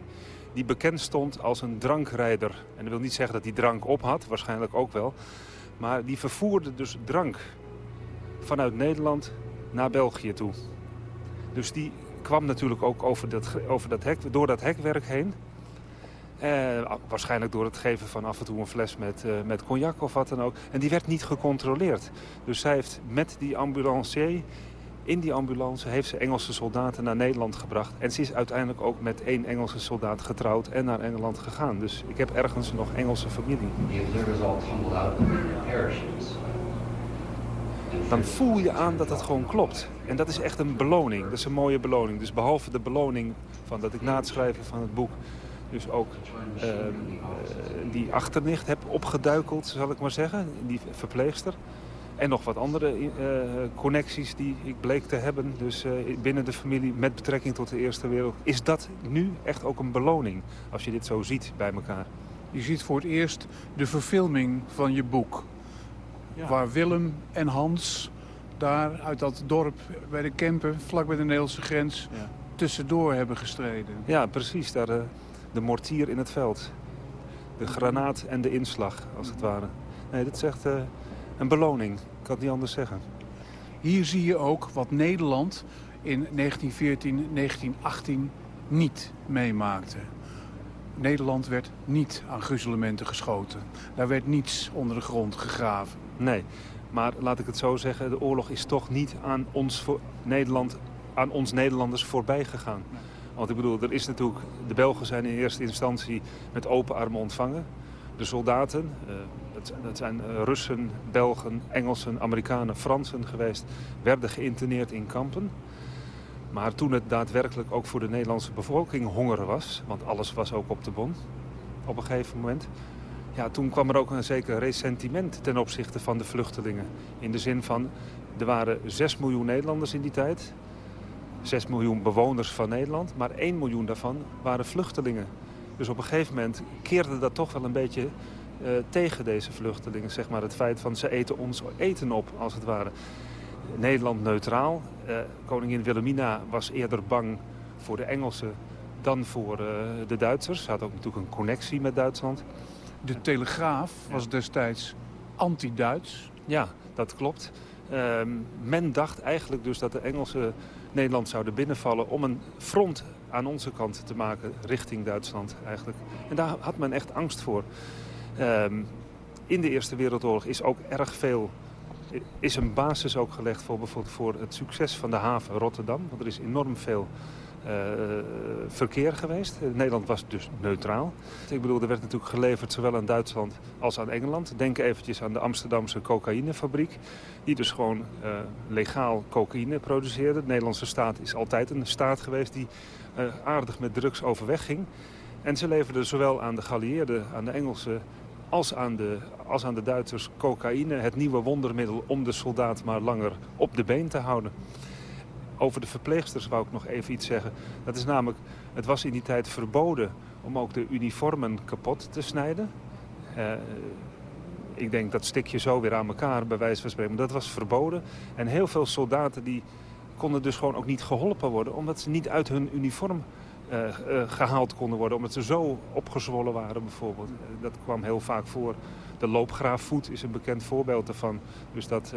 die bekend stond als een drankrijder. En dat wil niet zeggen dat hij drank op had, waarschijnlijk ook wel. Maar die vervoerde dus drank vanuit Nederland naar België toe. Dus die kwam natuurlijk ook over dat, over dat hek, door dat hekwerk heen. Eh, waarschijnlijk door het geven van af en toe een fles met, uh, met cognac of wat dan ook. En die werd niet gecontroleerd. Dus zij heeft met die ambulancier in die ambulance heeft ze Engelse soldaten naar Nederland gebracht. En ze is uiteindelijk ook met één Engelse soldaat getrouwd en naar Engeland gegaan. Dus ik heb ergens nog Engelse familie. Dan voel je aan dat het gewoon klopt. En dat is echt een beloning. Dat is een mooie beloning. Dus behalve de beloning van dat ik na het schrijven van het boek... dus ook uh, die achternicht heb opgeduikeld, zal ik maar zeggen. Die verpleegster. En nog wat andere uh, connecties die ik bleek te hebben. Dus uh, binnen de familie met betrekking tot de Eerste Wereld. Is dat nu echt ook een beloning als je dit zo ziet bij elkaar? Je ziet voor het eerst de verfilming van je boek. Ja. Waar Willem en Hans daar uit dat dorp bij de Kempen, vlak bij de Nederlandse grens, ja. tussendoor hebben gestreden. Ja, precies. Daar, uh, de mortier in het veld. De granaat en de inslag, als het ware. Nee, dat is echt een beloning. Ik kan het niet anders zeggen. Hier zie je ook wat Nederland in 1914, 1918 niet meemaakte. Nederland werd niet aan gruzelementen geschoten. Daar werd niets onder de grond gegraven. Nee, maar laat ik het zo zeggen, de oorlog is toch niet aan ons, voor Nederland, aan ons Nederlanders voorbij gegaan. Want ik bedoel, er is natuurlijk, de Belgen zijn in eerste instantie met open armen ontvangen. De soldaten, uh, dat, zijn uh, Russen, Belgen, Engelsen, Amerikanen, Fransen geweest, werden geïnterneerd in kampen. Maar toen het daadwerkelijk ook voor de Nederlandse bevolking honger was... want alles was ook op de bon op een gegeven moment... Ja, toen kwam er ook een zeker ressentiment ten opzichte van de vluchtelingen. In de zin van, er waren 6 miljoen Nederlanders in die tijd. 6 miljoen bewoners van Nederland. Maar 1 miljoen daarvan waren vluchtelingen. Dus op een gegeven moment keerde dat toch wel een beetje uh, tegen deze vluchtelingen. Zeg maar het feit van ze eten ons eten op, als het ware. Nederland neutraal. Uh, koningin Wilhelmina was eerder bang voor de Engelsen dan voor uh, de Duitsers. Ze had ook natuurlijk een connectie met Duitsland. De Telegraaf was destijds anti-Duits. Ja, dat klopt. Uh, men dacht eigenlijk dus dat de Engelsen Nederland zouden binnenvallen... om een front aan onze kant te maken richting Duitsland eigenlijk. En daar had men echt angst voor. Um, in de Eerste Wereldoorlog is ook erg veel is een basis ook gelegd voor, bijvoorbeeld voor het succes van de haven Rotterdam. Want er is enorm veel uh, verkeer geweest. Nederland was dus neutraal. Ik bedoel, er werd natuurlijk geleverd zowel aan Duitsland als aan Engeland. Denk eventjes aan de Amsterdamse cocaïnefabriek. Die dus gewoon uh, legaal cocaïne produceerde. De Nederlandse staat is altijd een staat geweest die aardig met drugs overweg ging. En ze leverden zowel aan de geallieerden, aan de Engelsen als aan, de, als aan de Duitsers cocaïne. Het nieuwe wondermiddel om de soldaat maar langer op de been te houden. Over de verpleegsters wou ik nog even iets zeggen. Dat is namelijk, het was in die tijd verboden om ook de uniformen kapot te snijden. Uh, ik denk dat stik je zo weer aan elkaar, bij wijze van spreken. Dat was verboden. En heel veel soldaten die konden dus gewoon ook niet geholpen worden... omdat ze niet uit hun uniform uh, uh, gehaald konden worden. Omdat ze zo opgezwollen waren bijvoorbeeld. dat kwam heel vaak voor. De loopgraafvoet is een bekend voorbeeld daarvan. Dus dat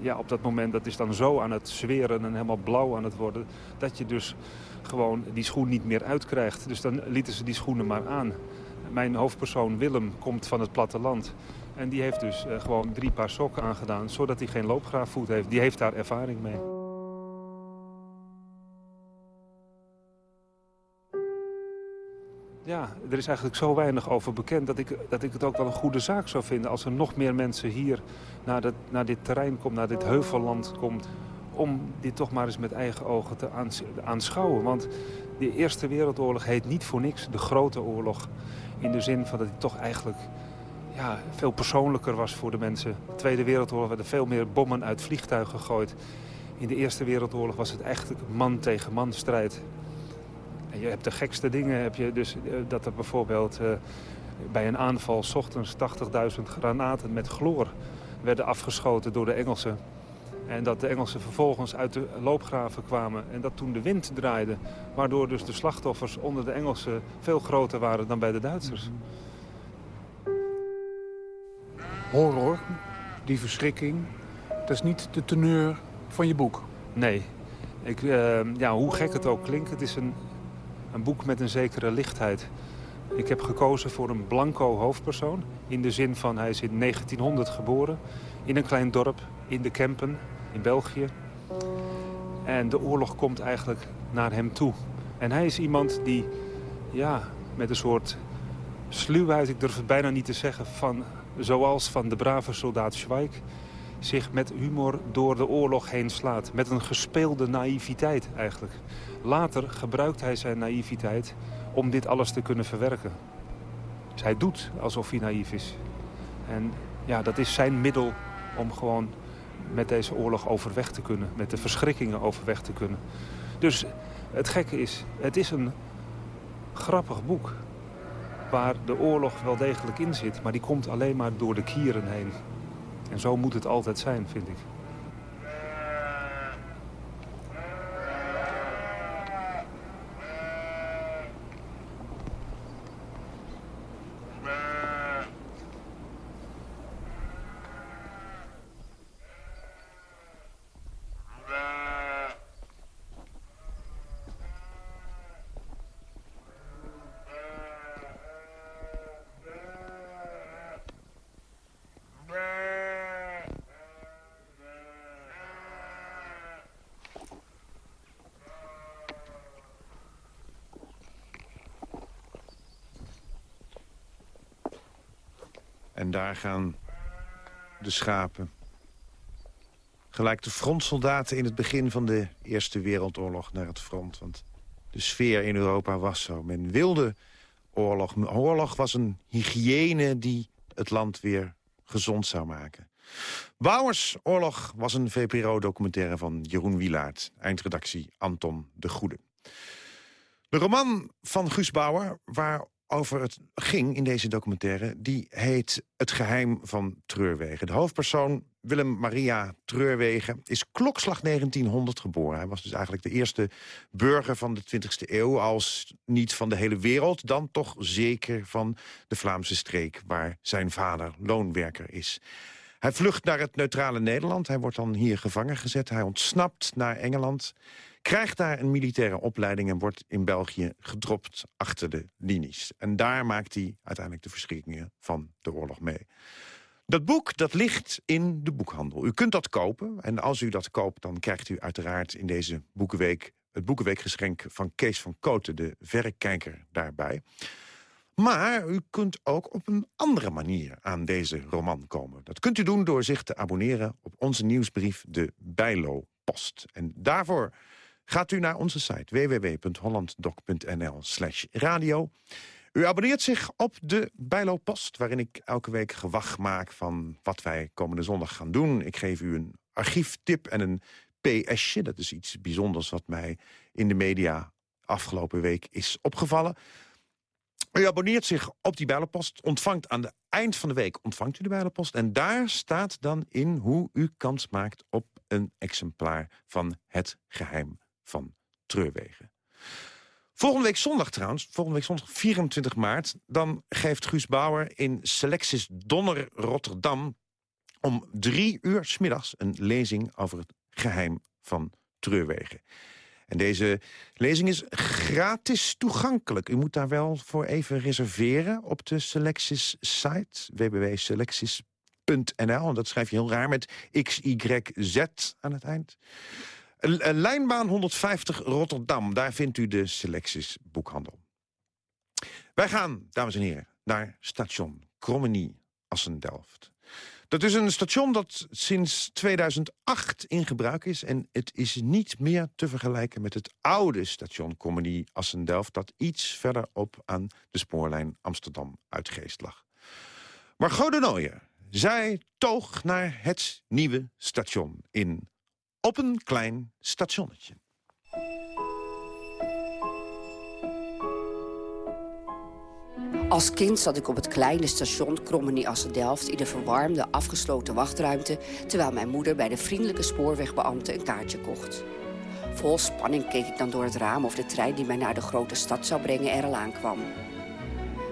ja, op dat moment dat is dan zo aan het zweren en helemaal blauw aan het worden... dat je dus gewoon die schoen niet meer uitkrijgt. Dus dan lieten ze die schoenen maar aan. Mijn hoofdpersoon Willem komt van het platteland. En die heeft dus gewoon drie paar sokken aangedaan... zodat hij geen loopgraafvoet heeft. Die heeft daar ervaring mee. Ja, er is eigenlijk zo weinig over bekend... Dat ik, dat ik het ook wel een goede zaak zou vinden... als er nog meer mensen hier naar, naar dit terrein komt, naar dit heuvelland komt... om dit toch maar eens met eigen ogen te aanschouwen. Want de Eerste Wereldoorlog heet niet voor niks de Grote Oorlog. In de zin van dat hij toch eigenlijk ja, veel persoonlijker was voor de mensen. De Tweede Wereldoorlog werden veel meer bommen uit vliegtuigen gegooid. In de Eerste Wereldoorlog was het echt man tegen man strijd. En je hebt de gekste dingen. Heb je dus eh, dat er bijvoorbeeld uh, bij een aanval... s ochtends 80.000 granaten met chloor werden afgeschoten door de Engelsen. En dat de Engelsen vervolgens uit de loopgraven kwamen. En dat toen de wind draaide. Waardoor dus de slachtoffers onder de Engelsen veel groter waren dan bij de Duitsers. Horror, die verschrikking, dat is niet de teneur van je boek. Nee. Ik, uh, ja, hoe gek het ook klinkt, het is een, een boek met een zekere lichtheid. Ik heb gekozen voor een blanco hoofdpersoon. In de zin van hij is in 1900 geboren. In een klein dorp in de Kempen in België. En de oorlog komt eigenlijk naar hem toe. En hij is iemand die ja, met een soort sluwheid, ik durf het bijna niet te zeggen... Van, zoals van de brave soldaat Schweik zich met humor door de oorlog heen slaat. Met een gespeelde naïviteit eigenlijk. Later gebruikt hij zijn naïviteit om dit alles te kunnen verwerken. Dus hij doet alsof hij naïef is. En ja, dat is zijn middel om gewoon met deze oorlog overweg te kunnen. Met de verschrikkingen overweg te kunnen. Dus het gekke is, het is een grappig boek. Waar de oorlog wel degelijk in zit. Maar die komt alleen maar door de kieren heen. En zo moet het altijd zijn, vind ik. Daar gaan de schapen. Gelijk de frontsoldaten in het begin van de Eerste Wereldoorlog naar het front. Want de sfeer in Europa was zo. Men wilde oorlog. Oorlog was een hygiëne die het land weer gezond zou maken. Bouwers Oorlog was een VPRO-documentaire van Jeroen Wielaert. Eindredactie Anton de Goede. De roman van Guus Bauer, waar over het ging in deze documentaire... die heet Het geheim van Treurwegen. De hoofdpersoon, Willem Maria Treurwegen, is klokslag 1900 geboren. Hij was dus eigenlijk de eerste burger van de 20e eeuw... als niet van de hele wereld, dan toch zeker van de Vlaamse streek... waar zijn vader loonwerker is. Hij vlucht naar het neutrale Nederland. Hij wordt dan hier gevangen gezet. Hij ontsnapt naar Engeland krijgt daar een militaire opleiding... en wordt in België gedropt achter de linies. En daar maakt hij uiteindelijk de verschrikkingen van de oorlog mee. Dat boek dat ligt in de boekhandel. U kunt dat kopen en als u dat koopt... dan krijgt u uiteraard in deze boekenweek... het boekenweekgeschenk van Kees van Koten, de verrekijker, daarbij. Maar u kunt ook op een andere manier aan deze roman komen. Dat kunt u doen door zich te abonneren op onze nieuwsbrief, de Bijlo Post. En daarvoor Gaat u naar onze site www.hollanddoc.nl slash radio. U abonneert zich op de Bijlo Post, waarin ik elke week gewacht maak van wat wij komende zondag gaan doen. Ik geef u een archieftip en een PSje. Dat is iets bijzonders wat mij in de media afgelopen week is opgevallen. U abonneert zich op die Bijlopost, ontvangt aan het eind van de week ontvangt u de Bijlopost. En daar staat dan in hoe u kans maakt op een exemplaar van Het Geheim van Treurwegen. Volgende week zondag trouwens, volgende week zondag 24 maart... dan geeft Guus Bauer in Selectis Donner Rotterdam... om drie uur smiddags een lezing over het geheim van Treurwegen. En deze lezing is gratis toegankelijk. U moet daar wel voor even reserveren op de Selectis site, www.selectis.nl. En dat schrijf je heel raar met XYZ aan het eind. Lijnbaan 150 Rotterdam, daar vindt u de Selecties boekhandel. Wij gaan, dames en heren, naar station Krommenie Assendelft. Dat is een station dat sinds 2008 in gebruik is... en het is niet meer te vergelijken met het oude station Krommenie Assendelft... dat iets verderop aan de spoorlijn Amsterdam-Uitgeest lag. Margot de zij toog naar het nieuwe station in Op een klein stationnetje. Als kind zat ik op het kleine station Krommenie-Assen-Delft... in de verwarmde, afgesloten wachtruimte... terwijl mijn moeder bij de vriendelijke spoorwegbeambte een kaartje kocht. Vol spanning keek ik dan door het raam of de trein die mij naar de grote stad zou brengen er al aankwam.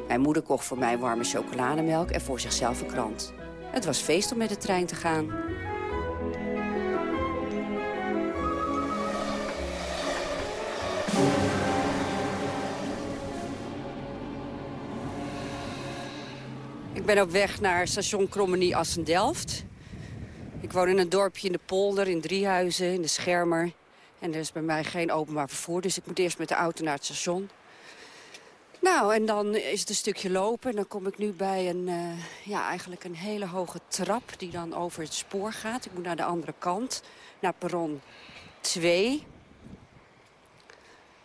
Mijn moeder kocht voor mij warme chocolademelk en voor zichzelf een krant. Het was feest om met de trein te gaan. Ben op weg naar station Krommenie Assendelft. Ik woon in een dorpje in de polder, in Driehuizen, in de Schermer. En er is bij mij geen openbaar vervoer, dus ik moet eerst met de auto naar het station. Nou, en dan is het een stukje lopen. En dan kom ik nu bij een, uh, ja, eigenlijk een hele hoge trap die dan over het spoor gaat. Ik moet naar de andere kant, naar perron 2.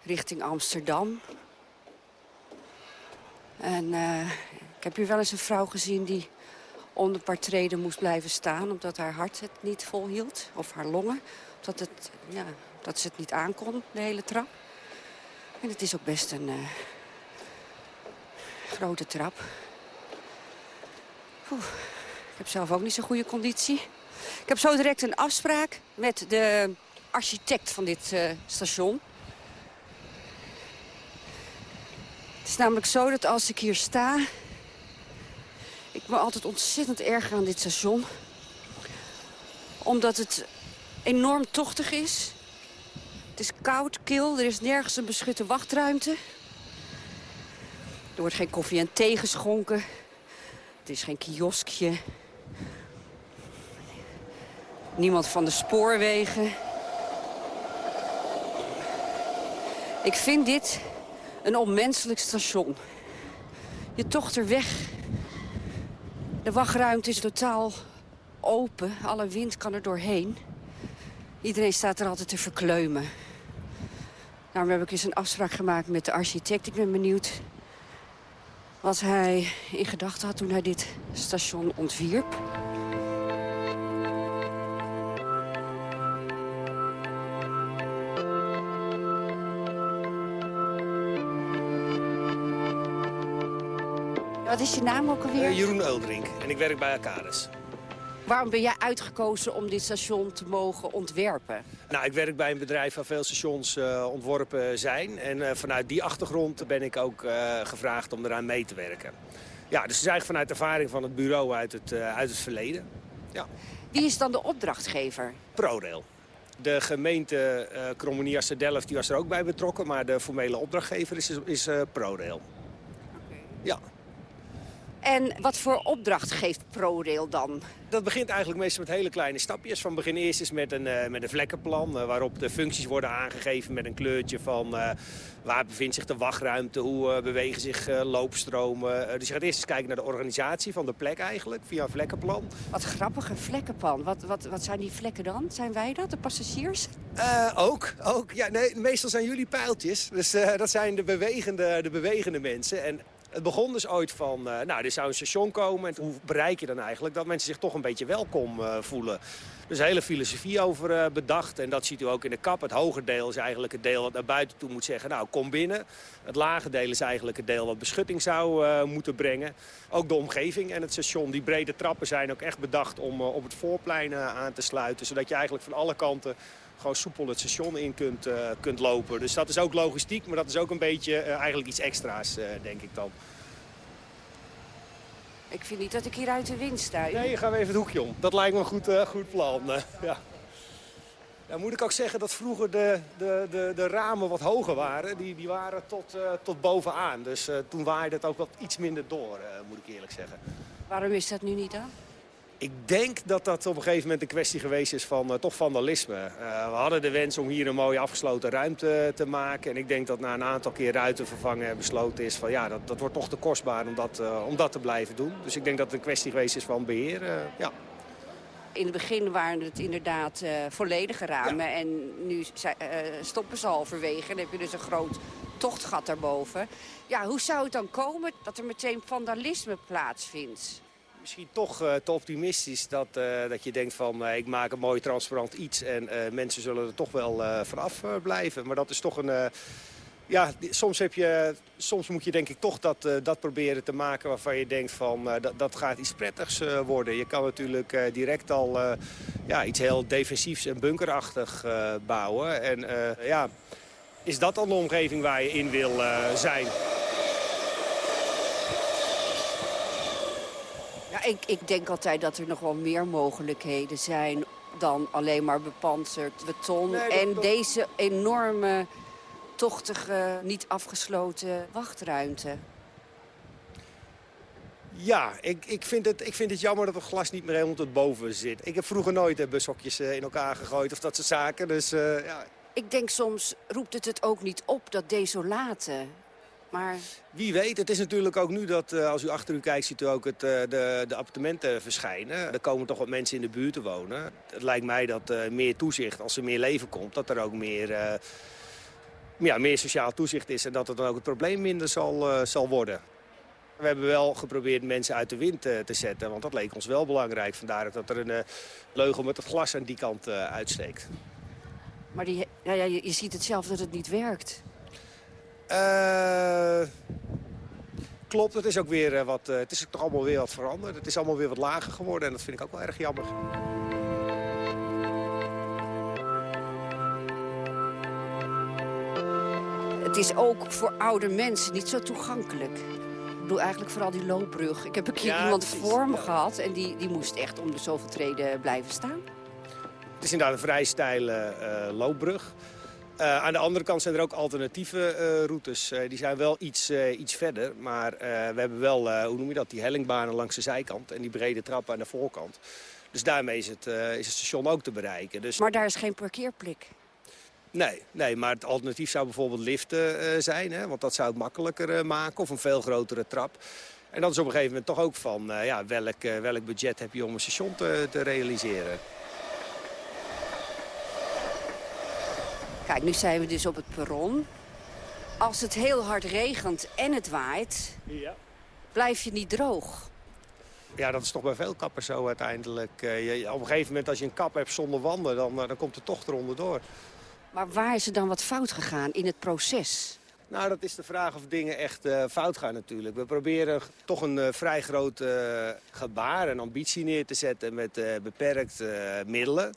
Richting Amsterdam. En uh, ik heb hier wel eens een vrouw gezien die onder een paar treden moest blijven staan... omdat haar hart het niet volhield, of haar longen. Omdat het, ja, dat ze het niet aankon, de hele trap. En het is ook best een uh, grote trap. Oeh, ik heb zelf ook niet zo'n goede conditie. Ik heb zo direct een afspraak met de architect van dit uh, station. Het is namelijk zo dat als ik hier sta... Ik me altijd ontzettend erg aan dit station. Omdat het enorm tochtig is. Het is koud, kil, er is nergens een beschutte wachtruimte. Er wordt geen koffie en thee geschonken. Het is geen kioskje. Niemand van de spoorwegen. Ik vind dit een onmenselijk station. Je tocht er weg. De wachtruimte is totaal open. Alle wind kan er doorheen. Iedereen staat er altijd te verkleumen. Daarom heb ik eens een afspraak gemaakt met de architect. Ik ben benieuwd wat hij in gedachten had toen hij dit station ontwierp. Wat is je naam ook alweer? Uh, Jeroen Uldrink en ik werk bij Arcades. Waarom ben jij uitgekozen om dit station te mogen ontwerpen? Nou, ik werk bij een bedrijf waar veel stations uh, ontworpen zijn. En uh, vanuit die achtergrond ben ik ook uh, gevraagd om eraan mee te werken. Ja, dus het is eigenlijk vanuit ervaring van het bureau uit het, uit het verleden. Ja. Wie is dan de opdrachtgever? ProRail. De gemeente uh, Krommeniasse Delft die was er ook bij betrokken, maar de formele opdrachtgever is, is ProRail. Okay. Ja. En wat voor opdracht geeft ProRail dan? Dat begint eigenlijk meestal met hele kleine stapjes. Van begin eerst is met een, uh, met een vlekkenplan... Uh, waarop de functies worden aangegeven met een kleurtje van... Uh, waar bevindt zich de wachtruimte, hoe bewegen zich loopstromen. dus je gaat eerst eens kijken naar de organisatie van de plek eigenlijk, via een vlekkenplan. Wat grappig, een vlekkenplan. Wat, wat, wat zijn die vlekken dan? Zijn wij dat, de passagiers? ook, ook. Ja, nee, meestal zijn jullie pijltjes. Dus dat zijn de bewegende, de bewegende mensen. En het begon dus ooit van, uh, nou, er zou een station komen. En hoe bereik je dan eigenlijk dat mensen zich toch een beetje welkom uh, voelen? Dus een hele filosofie over uh, bedacht. En dat ziet u ook in de kap. Het hoge deel is eigenlijk het deel wat naar buiten toe moet zeggen... nou, kom binnen. Het lage deel is eigenlijk het deel wat beschutting zou moeten brengen. Ook de omgeving en het station. Die brede trappen zijn ook echt bedacht om op het voorplein aan te sluiten. Zodat je eigenlijk van alle kanten gewoon soepel het station in kunt, uh, kunt lopen. Dus dat is ook logistiek, maar dat is ook een beetje uh, eigenlijk iets extra's, uh, denk ik dan. Ik vind niet dat ik hier uit de wind sta. Nee, gaan we even het hoekje om. Dat lijkt me een goed, goed plan. [laughs] ja. Dan moet ik ook zeggen dat vroeger de, de, de, de ramen wat hoger waren. Die, die waren tot, tot bovenaan. Dus toen waaide het ook wat iets minder door, moet ik eerlijk zeggen. Waarom is dat nu niet dan? Ik denk dat dat op een gegeven moment een kwestie geweest is van uh, toch vandalisme. Uh, we hadden de wens om hier een mooie afgesloten ruimte te maken. En ik denk dat na een aantal keer ruimte vervangen besloten is van ja, dat, dat wordt toch te kostbaar om dat, uh, om dat te blijven doen. Dus ik denk dat het een kwestie geweest is van beheer. ja. In het begin waren het inderdaad volledige ramen. Ja. En nu stoppen ze halverwege. En dan heb je dus een groot tochtgat daarboven. Ja, hoe zou het dan komen dat er meteen vandalisme plaatsvindt? Misschien toch uh, te optimistisch dat, dat je denkt van ik maak een mooi transparant iets. En mensen zullen er toch wel vanaf blijven. Maar dat is toch een ja, soms, heb je, soms moet je denk ik toch dat, dat proberen te maken waarvan je denkt van dat, dat gaat iets prettigs worden. Je kan natuurlijk direct al ja, iets heel defensiefs en bunkerachtig bouwen. En ja, is dat dan de omgeving waar je in wil zijn? Ja, ik, ik denk altijd dat er nog wel meer mogelijkheden zijn dan alleen maar bepanserd beton. Nee, en deze enorme tochtige, niet afgesloten wachtruimte. Ja, ik, ik, vind het, ik vind het jammer dat het glas niet meer helemaal tot boven zit. Ik heb vroeger nooit uh, bushokjes uh, in elkaar gegooid of dat soort zaken. Dus, uh, ja. Ik denk soms roept het het ook niet op, dat desolate. Maar... Wie weet, het is natuurlijk ook nu dat als u achter u kijkt... ziet u ook het, de, de appartementen verschijnen. Er komen toch wat mensen in de buurt te wonen. Het lijkt mij dat meer toezicht, als er meer leven komt... dat er ook meer ja, meer sociaal toezicht is... en dat het dan ook het probleem minder zal, zal worden. We hebben wel geprobeerd mensen uit de wind te zetten, want dat leek ons wel belangrijk. Vandaar dat er een leugel met het glas aan die kant uitsteekt. Maar die, ja, ja, je, ziet het zelf dat het niet werkt. Klopt, het is ook weer wat, het is toch allemaal weer wat veranderd. Het is allemaal weer wat lager geworden en dat vind ik ook wel erg jammer. Het is ook voor oude mensen niet zo toegankelijk. Ik bedoel eigenlijk vooral die loopbrug. Ik heb een keer ja, iemand voor me ja. gehad en die, die moest echt om de zoveel treden blijven staan. Het is inderdaad een vrij steile uh, loopbrug. Uh, aan de andere kant zijn er ook alternatieve uh, routes. Uh, die zijn wel iets, iets verder. Maar we hebben wel, hoe noem je dat, die hellingbanen langs de zijkant. En die brede trappen aan de voorkant. Dus daarmee is het, is het station ook te bereiken. Dus... Maar daar is geen parkeerplek? Nee, nee, maar het alternatief zou bijvoorbeeld liften zijn. Hè, want dat zou het makkelijker maken. Of een veel grotere trap. En dat is op een gegeven moment toch ook van... Ja, welk, welk budget heb je om een station te, te realiseren? Kijk, nu zijn we dus op het perron. Als het heel hard regent en het waait... Ja. blijf je niet droog. Ja, dat is toch bij veel kappers zo uiteindelijk. Je, op een gegeven moment als je een kap hebt zonder wanden... dan, dan komt het toch eronder door. Maar waar is er dan wat fout gegaan in het proces? Nou, dat is de vraag of dingen echt uh, fout gaan natuurlijk. We proberen toch een uh, vrij groot uh, gebaar en ambitie neer te zetten met beperkt middelen.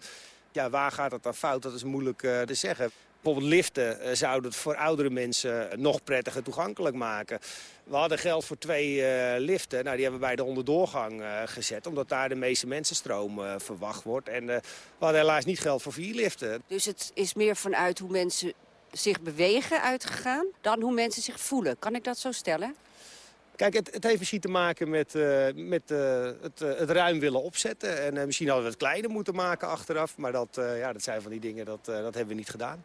Ja, waar gaat het dan fout? Dat is moeilijk te zeggen. Bijvoorbeeld liften zouden het voor oudere mensen nog prettiger toegankelijk maken. We hadden geld voor twee uh, liften. Nou, die hebben we bij de onderdoorgang gezet. Omdat daar de meeste mensenstroom verwacht wordt. En we hadden helaas niet geld voor vier liften. Dus het is meer vanuit hoe mensen zich bewegen uitgegaan... dan hoe mensen zich voelen. Kan ik dat zo stellen? Kijk, het, het heeft misschien te maken met, met het, het, ruim willen opzetten. En misschien hadden we het kleiner moeten maken achteraf. Maar dat, ja, dat zijn van die dingen, dat, dat hebben we niet gedaan.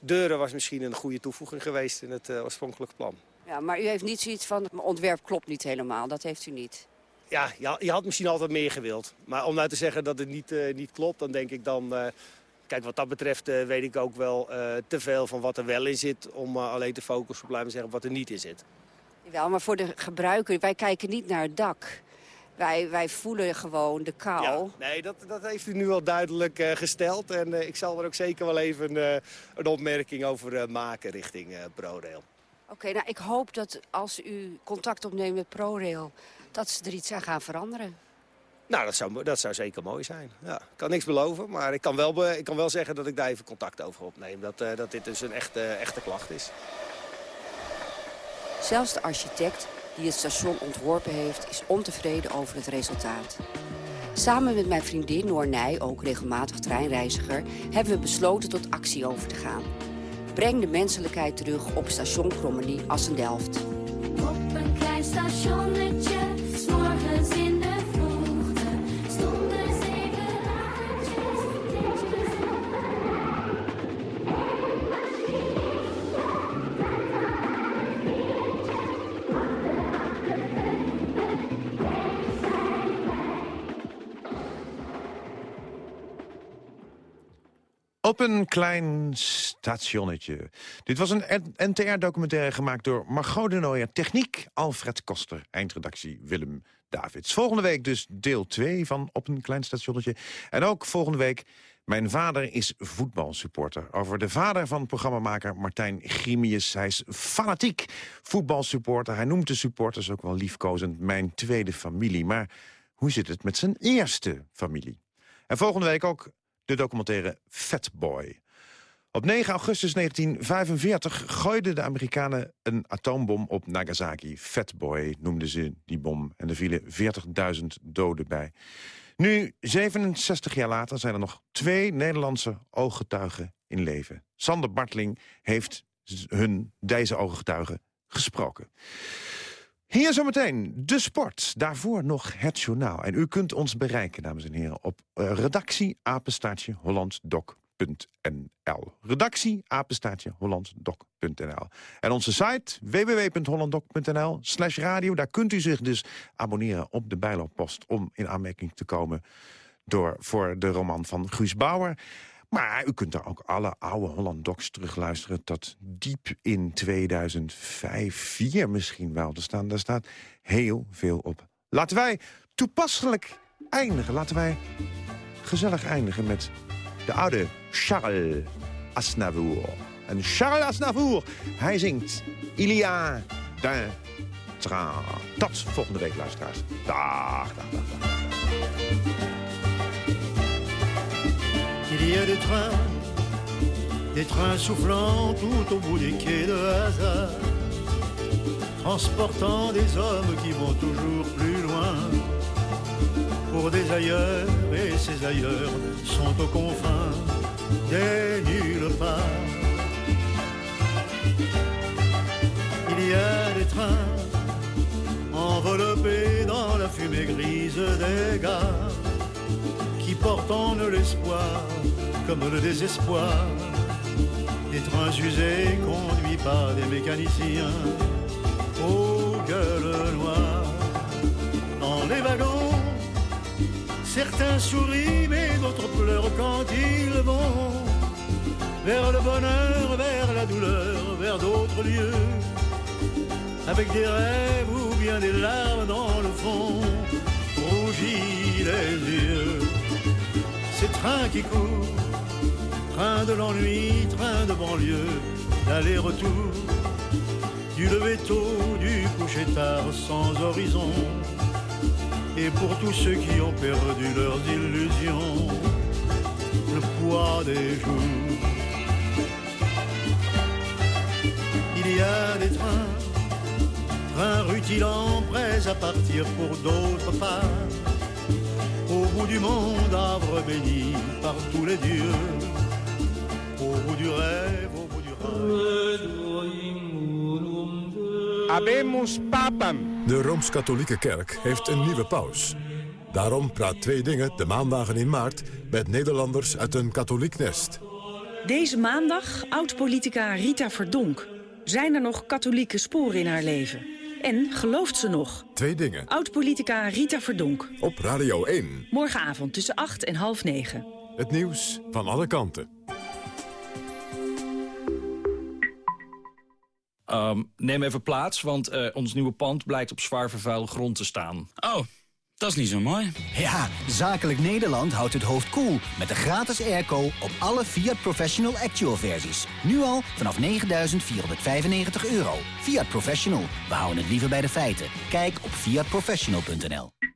Deuren was misschien een goede toevoeging geweest in het oorspronkelijke plan. Ja, maar u heeft niet zoiets van, mijn ontwerp klopt niet helemaal. Dat heeft u niet. Ja, je had misschien altijd meer gewild. Maar om nou te zeggen dat het niet, niet klopt, dan denk ik dan... Kijk, wat dat betreft uh, weet ik ook wel te veel van wat er wel in zit... om alleen te focussen op, laten zeggen, wat er niet in zit. Wel, maar voor de gebruiker, wij kijken niet naar het dak. Wij, wij voelen gewoon de kou. Ja, nee, dat, dat heeft u nu al duidelijk gesteld. En ik zal er ook zeker wel even een opmerking over maken richting ProRail. Oké, nou ik hoop dat als u contact opneemt met ProRail... dat ze er iets aan gaan veranderen. Nou, dat zou, dat zou zeker mooi zijn. Ja, ik kan niks beloven, maar ik kan, wel, ik kan wel zeggen dat ik daar even contact over opneem. Dat, dat dit dus een echte, echte klacht is. Zelfs de architect die het station ontworpen heeft... is ontevreden over het resultaat. Samen met mijn vriendin Noor Nij, ook regelmatig treinreiziger... hebben we besloten tot actie over te gaan. Breng de menselijkheid terug op station Krommenie Assen-Delft. Op een klein stationnetje, Op een klein stationnetje. Dit was een NTR-documentaire gemaakt door Margot de Nooijer. Techniek Alfred Koster. Eindredactie Willem Davids. Volgende week dus deel 2 van Op een klein stationnetje. En ook volgende week mijn vader is voetbalsupporter. Over de vader van programmamaker Martijn Grimius. Hij is fanatiek voetbalsupporter. Hij noemt de supporters ook wel liefkozend mijn tweede familie. Maar hoe zit het met zijn eerste familie? En volgende week ook de documentaire Fatboy. Op 9 augustus 1945 gooiden de Amerikanen een atoombom op Nagasaki. Fatboy noemden ze die bom en er vielen 40.000 doden bij. Nu, 67 jaar later, zijn er nog twee Nederlandse ooggetuigen in leven. Sander Bartling heeft hun, deze ooggetuigen gesproken. Hier zometeen de sport. Daarvoor nog het journaal. En u kunt ons bereiken, dames en heren, op uh, redactie. Redactie. En onze site www.hollanddoc.nl slash radio. Daar kunt u zich dus abonneren op de bijlooppost... om in aanmerking te komen door, voor de roman van Guus Bauer... Maar u kunt daar ook alle oude Holland Docs terugluisteren... tot diep in 2005, 4 misschien wel. Er staan, daar staat heel veel op. Laten wij toepasselijk eindigen. Laten wij gezellig eindigen met de oude Charles Aznavour. En Charles Aznavour, hij zingt Ilia d'un train. Tot volgende week, luisteraars. Dag, dag, dag, dag. Il y a des trains, des trains soufflant tout au bout des quais de hasard, transportant des hommes qui vont toujours plus loin pour des ailleurs, et ces ailleurs sont aux confins des nulle part. Il y a des trains enveloppés dans la fumée grise des gares qui portent en eux l'espoir comme le désespoir des trains usés conduits par des mécaniciens aux gueules noires. Dans les wagons, certains sourient mais d'autres pleurent quand ils vont vers le bonheur, vers la douleur, vers d'autres lieux, avec des rêves ou bien des larmes dans le fond, rougis les yeux. Ces trains qui courent train de l'ennui, train de banlieue, d'aller-retour, du lever tôt, du coucher tard, sans horizon. Et pour tous ceux qui ont perdu leurs illusions, le poids des jours. Il y a des trains, trains rutilants, prêts à partir pour d'autres parts. Au bout du monde, arbre béni par tous les dieux au bout du rêve, au bout du rêve. Abemus papam. De Rooms-Katholieke Kerk heeft een nieuwe paus. Daarom praat Twee Dingen de maandagen in maart... met Nederlanders uit een katholiek nest. Deze maandag oud-politica Rita Verdonk. Zijn er nog katholieke sporen in haar leven? En gelooft ze nog? Twee dingen. Oud-politica Rita Verdonk. Op Radio 1. Morgenavond tussen 8 en half 9. Het nieuws van alle kanten. Um, neem even plaats, want uh, ons nieuwe pand blijkt op zwaar vervuilde grond te staan. Oh, dat is niet zo mooi. Ja, Zakelijk Nederland houdt het hoofd koel cool met de gratis airco op alle Fiat Professional Actual versies. Nu al vanaf 9.495 euro. Fiat Professional, we houden het liever bij de feiten. Kijk op fiatprofessional.nl.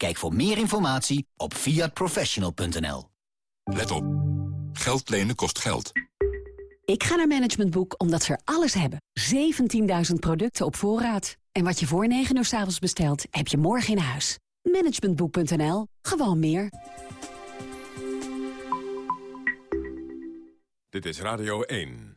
Kijk voor meer informatie op fiatprofessional.nl. Let op. Geld lenen kost geld. Ik ga naar Management Boek omdat ze er alles hebben. 17.000 producten op voorraad. En wat je voor 9 uur s avonds bestelt, heb je morgen in huis. Managementboek.nl. Gewoon meer. Dit is Radio 1.